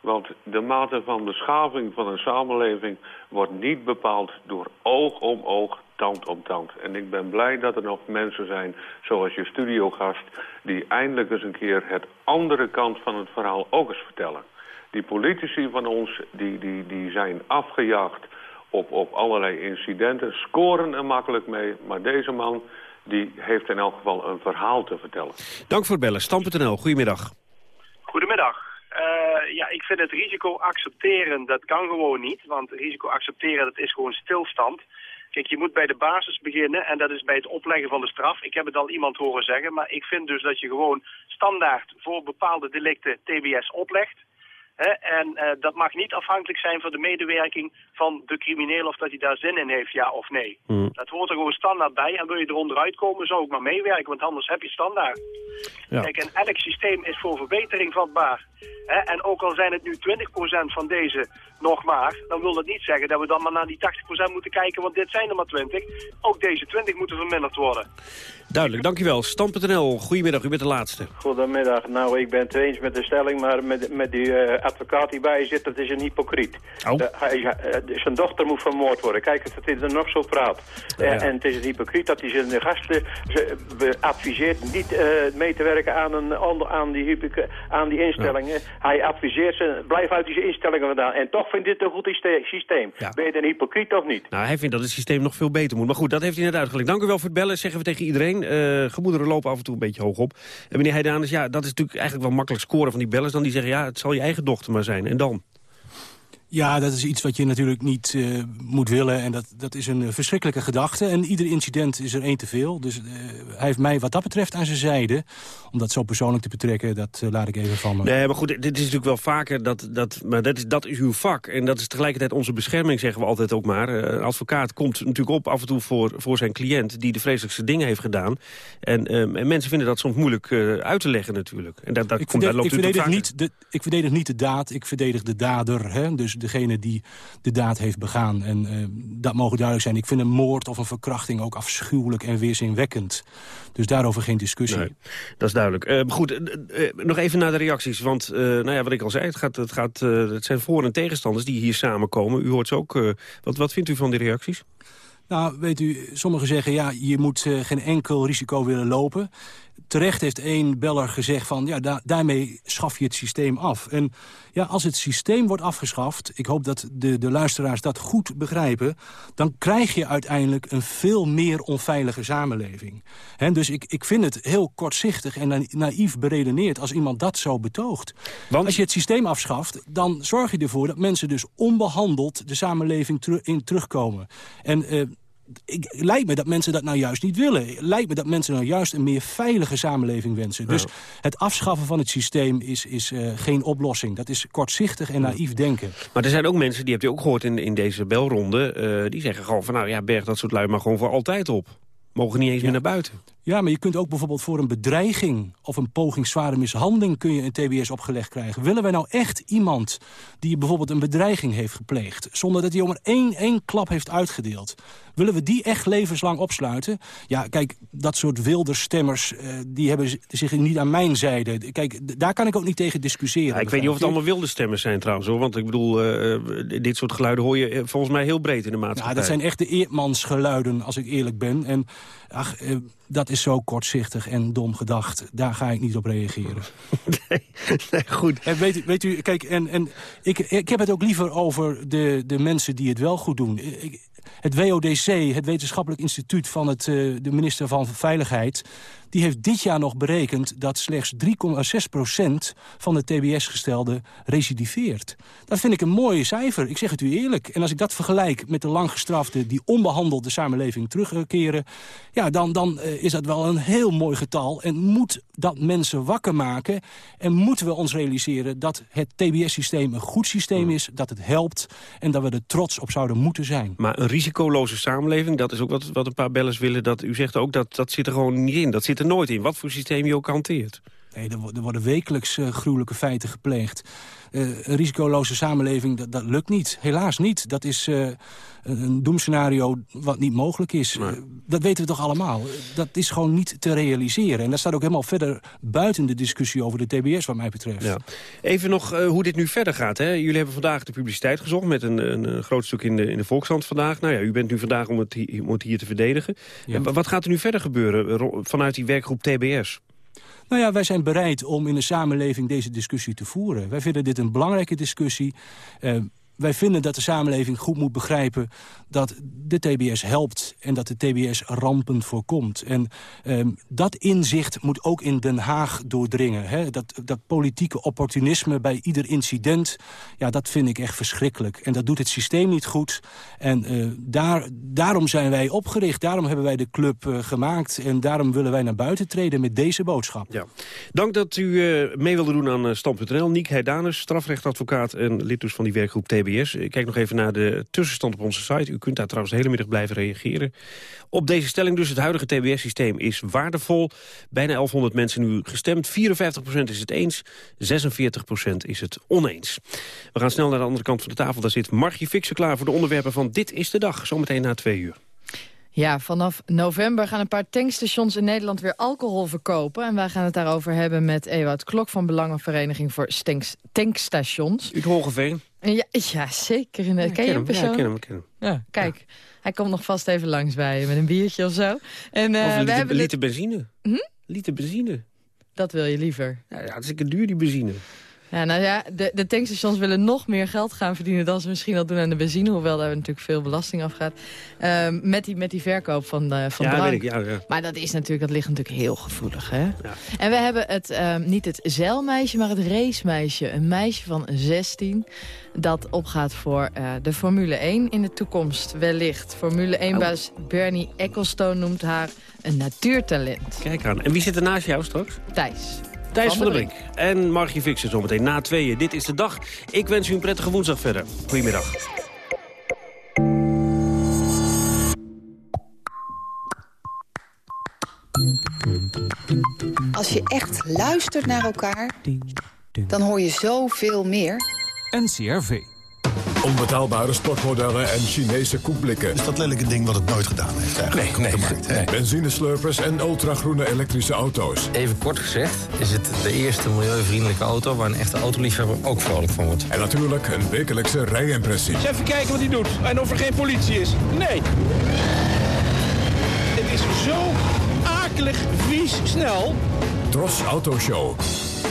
Want de mate van beschaving van een samenleving wordt niet bepaald door oog om oog, tand om tand. En ik ben blij dat er nog mensen zijn, zoals je studiogast, die eindelijk eens een keer het andere kant van het verhaal ook eens vertellen. Die politici van ons, die, die, die zijn afgejaagd op, op allerlei incidenten, scoren er makkelijk mee. Maar deze man, die heeft in elk geval een verhaal te vertellen. Dank voor het bellen. Stam.nl, goedemiddag. Goedemiddag. Eh, ja, ik vind het risico accepteren, dat kan gewoon niet. Want risico accepteren, dat is gewoon stilstand. Kijk, je moet bij de basis beginnen en dat is bij het opleggen van de straf. Ik heb het al iemand horen zeggen, maar ik vind dus dat je gewoon standaard voor bepaalde delicten TBS oplegt. En eh, dat mag niet afhankelijk zijn van de medewerking van de crimineel of dat hij daar zin in heeft, ja of nee. Dat hoort er gewoon standaard bij. En wil je eronder uitkomen, zou ik maar meewerken, want anders heb je standaard. Ja. Kijk, en elk systeem is voor verbetering vatbaar. Hè? En ook al zijn het nu 20% van deze nog maar, dan wil dat niet zeggen dat we dan maar naar die 80% moeten kijken, want dit zijn er maar 20. Ook deze 20 moeten verminderd worden. Duidelijk, dankjewel. Stam.nl, goedemiddag, u bent de laatste. Goedemiddag. Nou, ik ben het eens met de stelling, maar met, met die eh, advocaat die bij je zit, dat is een hypocriet. Oh. De- hij, eh, zijn dochter moet vermoord worden. Kijk eens dat hij er nog zo praat. Eh, en het is een hypocriet dat hij zijn gasten adviseert niet eh, mee te werken aan, een, ander- aan, die, hypoc- aan die instellingen. Hij adviseert ze, blijf uit die instellingen vandaan. En toch vindt dit een goed syste- systeem. Ben je een hypocriet of niet? Nou, hij vindt dat het systeem nog veel beter moet. Maar goed, dat heeft hij net uitgelegd. Dank u wel voor het bellen, zeggen we tegen iedereen. Eh gemoederen lopen af en toe een beetje hoog op. En meneer Heidanus, ja, dat is natuurlijk eigenlijk wel makkelijk scoren van die bellers. Dan die zeggen, ja, het zal je eigen dochter maar zijn. En dan? Ja, dat is iets wat je natuurlijk niet eh, moet willen. En dat, dat is een eh, verschrikkelijke gedachte. En ieder incident is er één te veel. Dus eh, hij heeft mij wat dat betreft aan zijn zijde. Om dat zo persoonlijk te betrekken, dat laat ik even van me. Nee, maar goed, dit is natuurlijk wel vaker, dat, dat, maar dat is, dat is uw vak. En dat is tegelijkertijd onze bescherming, zeggen we altijd ook maar. Een advocaat komt natuurlijk op af en toe voor, voor zijn cliënt... die de vreselijkste dingen heeft gedaan. En, ehm, en mensen vinden dat soms moeilijk uit te leggen natuurlijk. En dat, dat Ik, komt, daar verdedig, loopt ik, verdedig niet de, ik verdedig niet de daad, ik verdedig de dader. Hè? Dus degene die de daad heeft begaan. En eh, dat mogen duidelijk zijn. Ik vind een moord of een verkrachting ook afschuwelijk en weerzinwekkend. Dus daarover geen discussie. Nee, dat is duidelijk. Maar goed, eh, nog even naar de reacties. Want, nou ja, wat ik al zei, het, gaat, het, gaat, het zijn voor- en tegenstanders die hier samenkomen. U hoort ze ook. wat, wat vindt u van die reacties? Nou, weet u, sommigen zeggen, ja, je moet uh, geen enkel risico willen lopen. Terecht heeft één beller gezegd van, ja, da daarmee schaf je het systeem af. En ja, als het systeem wordt afgeschaft, ik hoop dat de, de luisteraars dat goed begrijpen... dan krijg je uiteindelijk een veel meer onveilige samenleving. He, dus ik, ik vind het heel kortzichtig en na naïef beredeneerd als iemand dat zo betoogt. Want... Als je het systeem afschaft, dan zorg je ervoor dat mensen dus onbehandeld de samenleving ter in terugkomen. En... Uh, ik, lijkt me dat mensen dat nou juist niet willen. Lijkt me dat mensen nou juist een meer veilige samenleving wensen. Dus het afschaffen van het systeem is, is uh, geen oplossing. Dat is kortzichtig en naïef denken. Maar er zijn ook mensen, die heb je ook gehoord in, in deze belronde... Uh, die zeggen gewoon van nou ja, berg dat soort lui maar gewoon voor altijd op. Mogen niet eens meer naar buiten. Ja, maar je kunt ook bijvoorbeeld voor een bedreiging... of een poging zware mishandeling kun je een TBS opgelegd krijgen. Willen wij nou echt iemand die bijvoorbeeld een bedreiging heeft gepleegd... zonder dat hij om er één, één klap heeft uitgedeeld... willen we die echt levenslang opsluiten? Ja, kijk, dat soort wilde stemmers... Uh, die hebben zich niet aan mijn zijde. Kijk, daar kan ik ook niet tegen discussiëren. Ja, ik weet niet of het allemaal wilde stemmers zijn trouwens, hoor. Want ik bedoel, uh, dit soort geluiden hoor je volgens mij heel breed in de maatschappij. Ja, dat zijn echt de eermansgeluiden, als ik eerlijk ben. En ach, uh, dat is zo kortzichtig en dom gedacht. Daar ga ik niet op reageren. Nee, nee goed. En weet, weet u, kijk, en, en ik, ik heb het ook liever over de, de mensen die het wel goed doen. Ik, het WODC, het Wetenschappelijk Instituut van het, uh, de minister van Veiligheid die heeft dit jaar nog berekend dat slechts 3,6% van de TBS-gestelden recidiveert. Dat vind ik een mooi cijfer, ik zeg het u eerlijk. En als ik dat vergelijk met de langgestrafte die onbehandeld samenleving terugkeren... ja, dan, dan uh, is dat wel een heel mooi getal. En moet dat mensen wakker maken. En moeten we ons realiseren dat het TBS-systeem een goed systeem is... dat het helpt en dat we er trots op zouden moeten zijn. Maar een risicoloze samenleving, dat is ook wat, wat een paar bellers willen... dat u zegt ook dat dat zit er gewoon niet in. Dat zit er nooit in, wat voor systeem je ook hanteert. Nee, er, worden wekelijks uh, gruwelijke feiten gepleegd. Uh, een risicoloze samenleving, dat, dat, lukt niet. Helaas niet. Dat is uh, een doemscenario wat niet mogelijk is. Nee. dat weten we toch allemaal. Dat is gewoon niet te realiseren. En dat staat ook helemaal verder buiten de discussie over de TBS wat mij betreft. Ja. Even nog hoe dit nu verder gaat. Hè? Jullie hebben vandaag de publiciteit gezocht met een, een groot stuk in de, in de Volkshand vandaag. Nou ja, u bent nu vandaag om het, om het hier te verdedigen. Ja. Wat gaat er nu verder gebeuren vanuit die werkgroep TBS? Nou ja, wij zijn bereid om in de samenleving deze discussie te voeren. Wij vinden dit een belangrijke discussie. Uh, wij vinden dat de samenleving goed moet begrijpen dat de TBS helpt en dat de TBS rampen voorkomt. En um, dat inzicht moet ook in Den Haag doordringen. Hè? Dat, dat politieke opportunisme bij ieder incident, ja, dat vind ik echt verschrikkelijk. En dat doet het systeem niet goed. En uh, daar, daarom zijn wij opgericht, daarom hebben wij de club uh, gemaakt... en daarom willen wij naar buiten treden met deze boodschap. Ja. Dank dat u uh, mee wilde doen aan Stand.nl. Niek Heidanus, strafrechtadvocaat en lid dus van die werkgroep TBS. Kijk nog even naar de tussenstand op onze site. U kunt daar trouwens de hele middag blijven reageren. Op deze stelling dus, het huidige TBS-systeem is waardevol. Bijna 1100 mensen nu gestemd. 54% is het eens, 46% is het oneens. We gaan snel naar de andere kant van de tafel. Daar zit Margie Fixen klaar voor de onderwerpen van Dit is de Dag. Zometeen na twee uur. Ja, vanaf november gaan een paar tankstations in Nederland weer alcohol verkopen. En wij gaan het daarover hebben met Ewout Klok van Belangenvereniging voor Tankstations. Uit Hogeveen. Ja, ja, zeker. In de, ja, ken je hem persoon? Ja, ken hem, ken hem. Ja, kijk. Hij komt nog vast even langs bij je met een biertje of zo. En, uh, of een liter, liter benzine. Hm? Liter benzine. Dat wil je liever. Ja, ja, het is een duur, die benzine. Ja, nou ja, de, de tankstations willen nog meer geld gaan verdienen... dan ze misschien al doen aan de benzine, hoewel daar natuurlijk veel belasting afgaat. Uh, met, die, met die verkoop van, uh, van ja, drank. Weet ik, ja, ja. Maar dat, is natuurlijk, dat ligt natuurlijk heel gevoelig, hè? Ja. En we hebben het, uh, niet het zeilmeisje, maar het racemeisje. Een meisje van 16 dat opgaat voor uh, de Formule 1 in de toekomst wellicht. Formule 1-baas oh. Bernie Ecclestone noemt haar een natuurtalent. Kijk aan. En wie zit er naast jou straks? Thijs. Thijs van, der Brink. En Margie Fixen zometeen na tweeën. Dit is de dag. Ik wens u een prettige woensdag verder. Goedemiddag. Als je echt luistert naar elkaar, dan hoor je zoveel meer. NCRV. Onbetaalbare sportmodellen en Chinese koekblikken. Is dat lelijke ding wat het nooit gedaan heeft eigenlijk? Nee, nee, nee. Benzineslurpers en ultragroene elektrische auto's. Even kort gezegd is het de eerste milieuvriendelijke auto... waar een echte autoliefhebber ook vrolijk van wordt. En natuurlijk een wekelijkse rijimpressie. even kijken wat hij doet en of er geen politie is. Nee. Het is zo akelig, vies, snel. Tros Autoshow.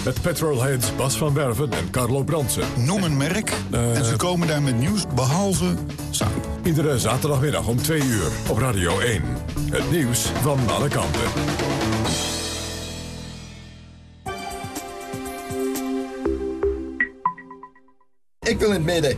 Met petrolheads Bas van Werven en Carlo Bransen. Noem een merk en ze komen daar met nieuws behalve samen. Iedere zaterdagmiddag om 2 uur op Radio 1. Het nieuws van alle kanten. Ik wil in het midden.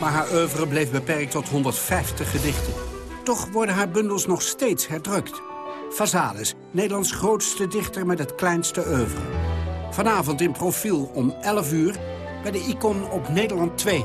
maar haar oeuvre bleef beperkt tot 150 gedichten. Toch worden haar bundels nog steeds herdrukt. Vazalis, Nederlands grootste dichter met het kleinste oeuvre. Vanavond in profiel om 11 uur bij de Icon op Nederland 2.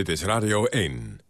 Dit is Radio 1.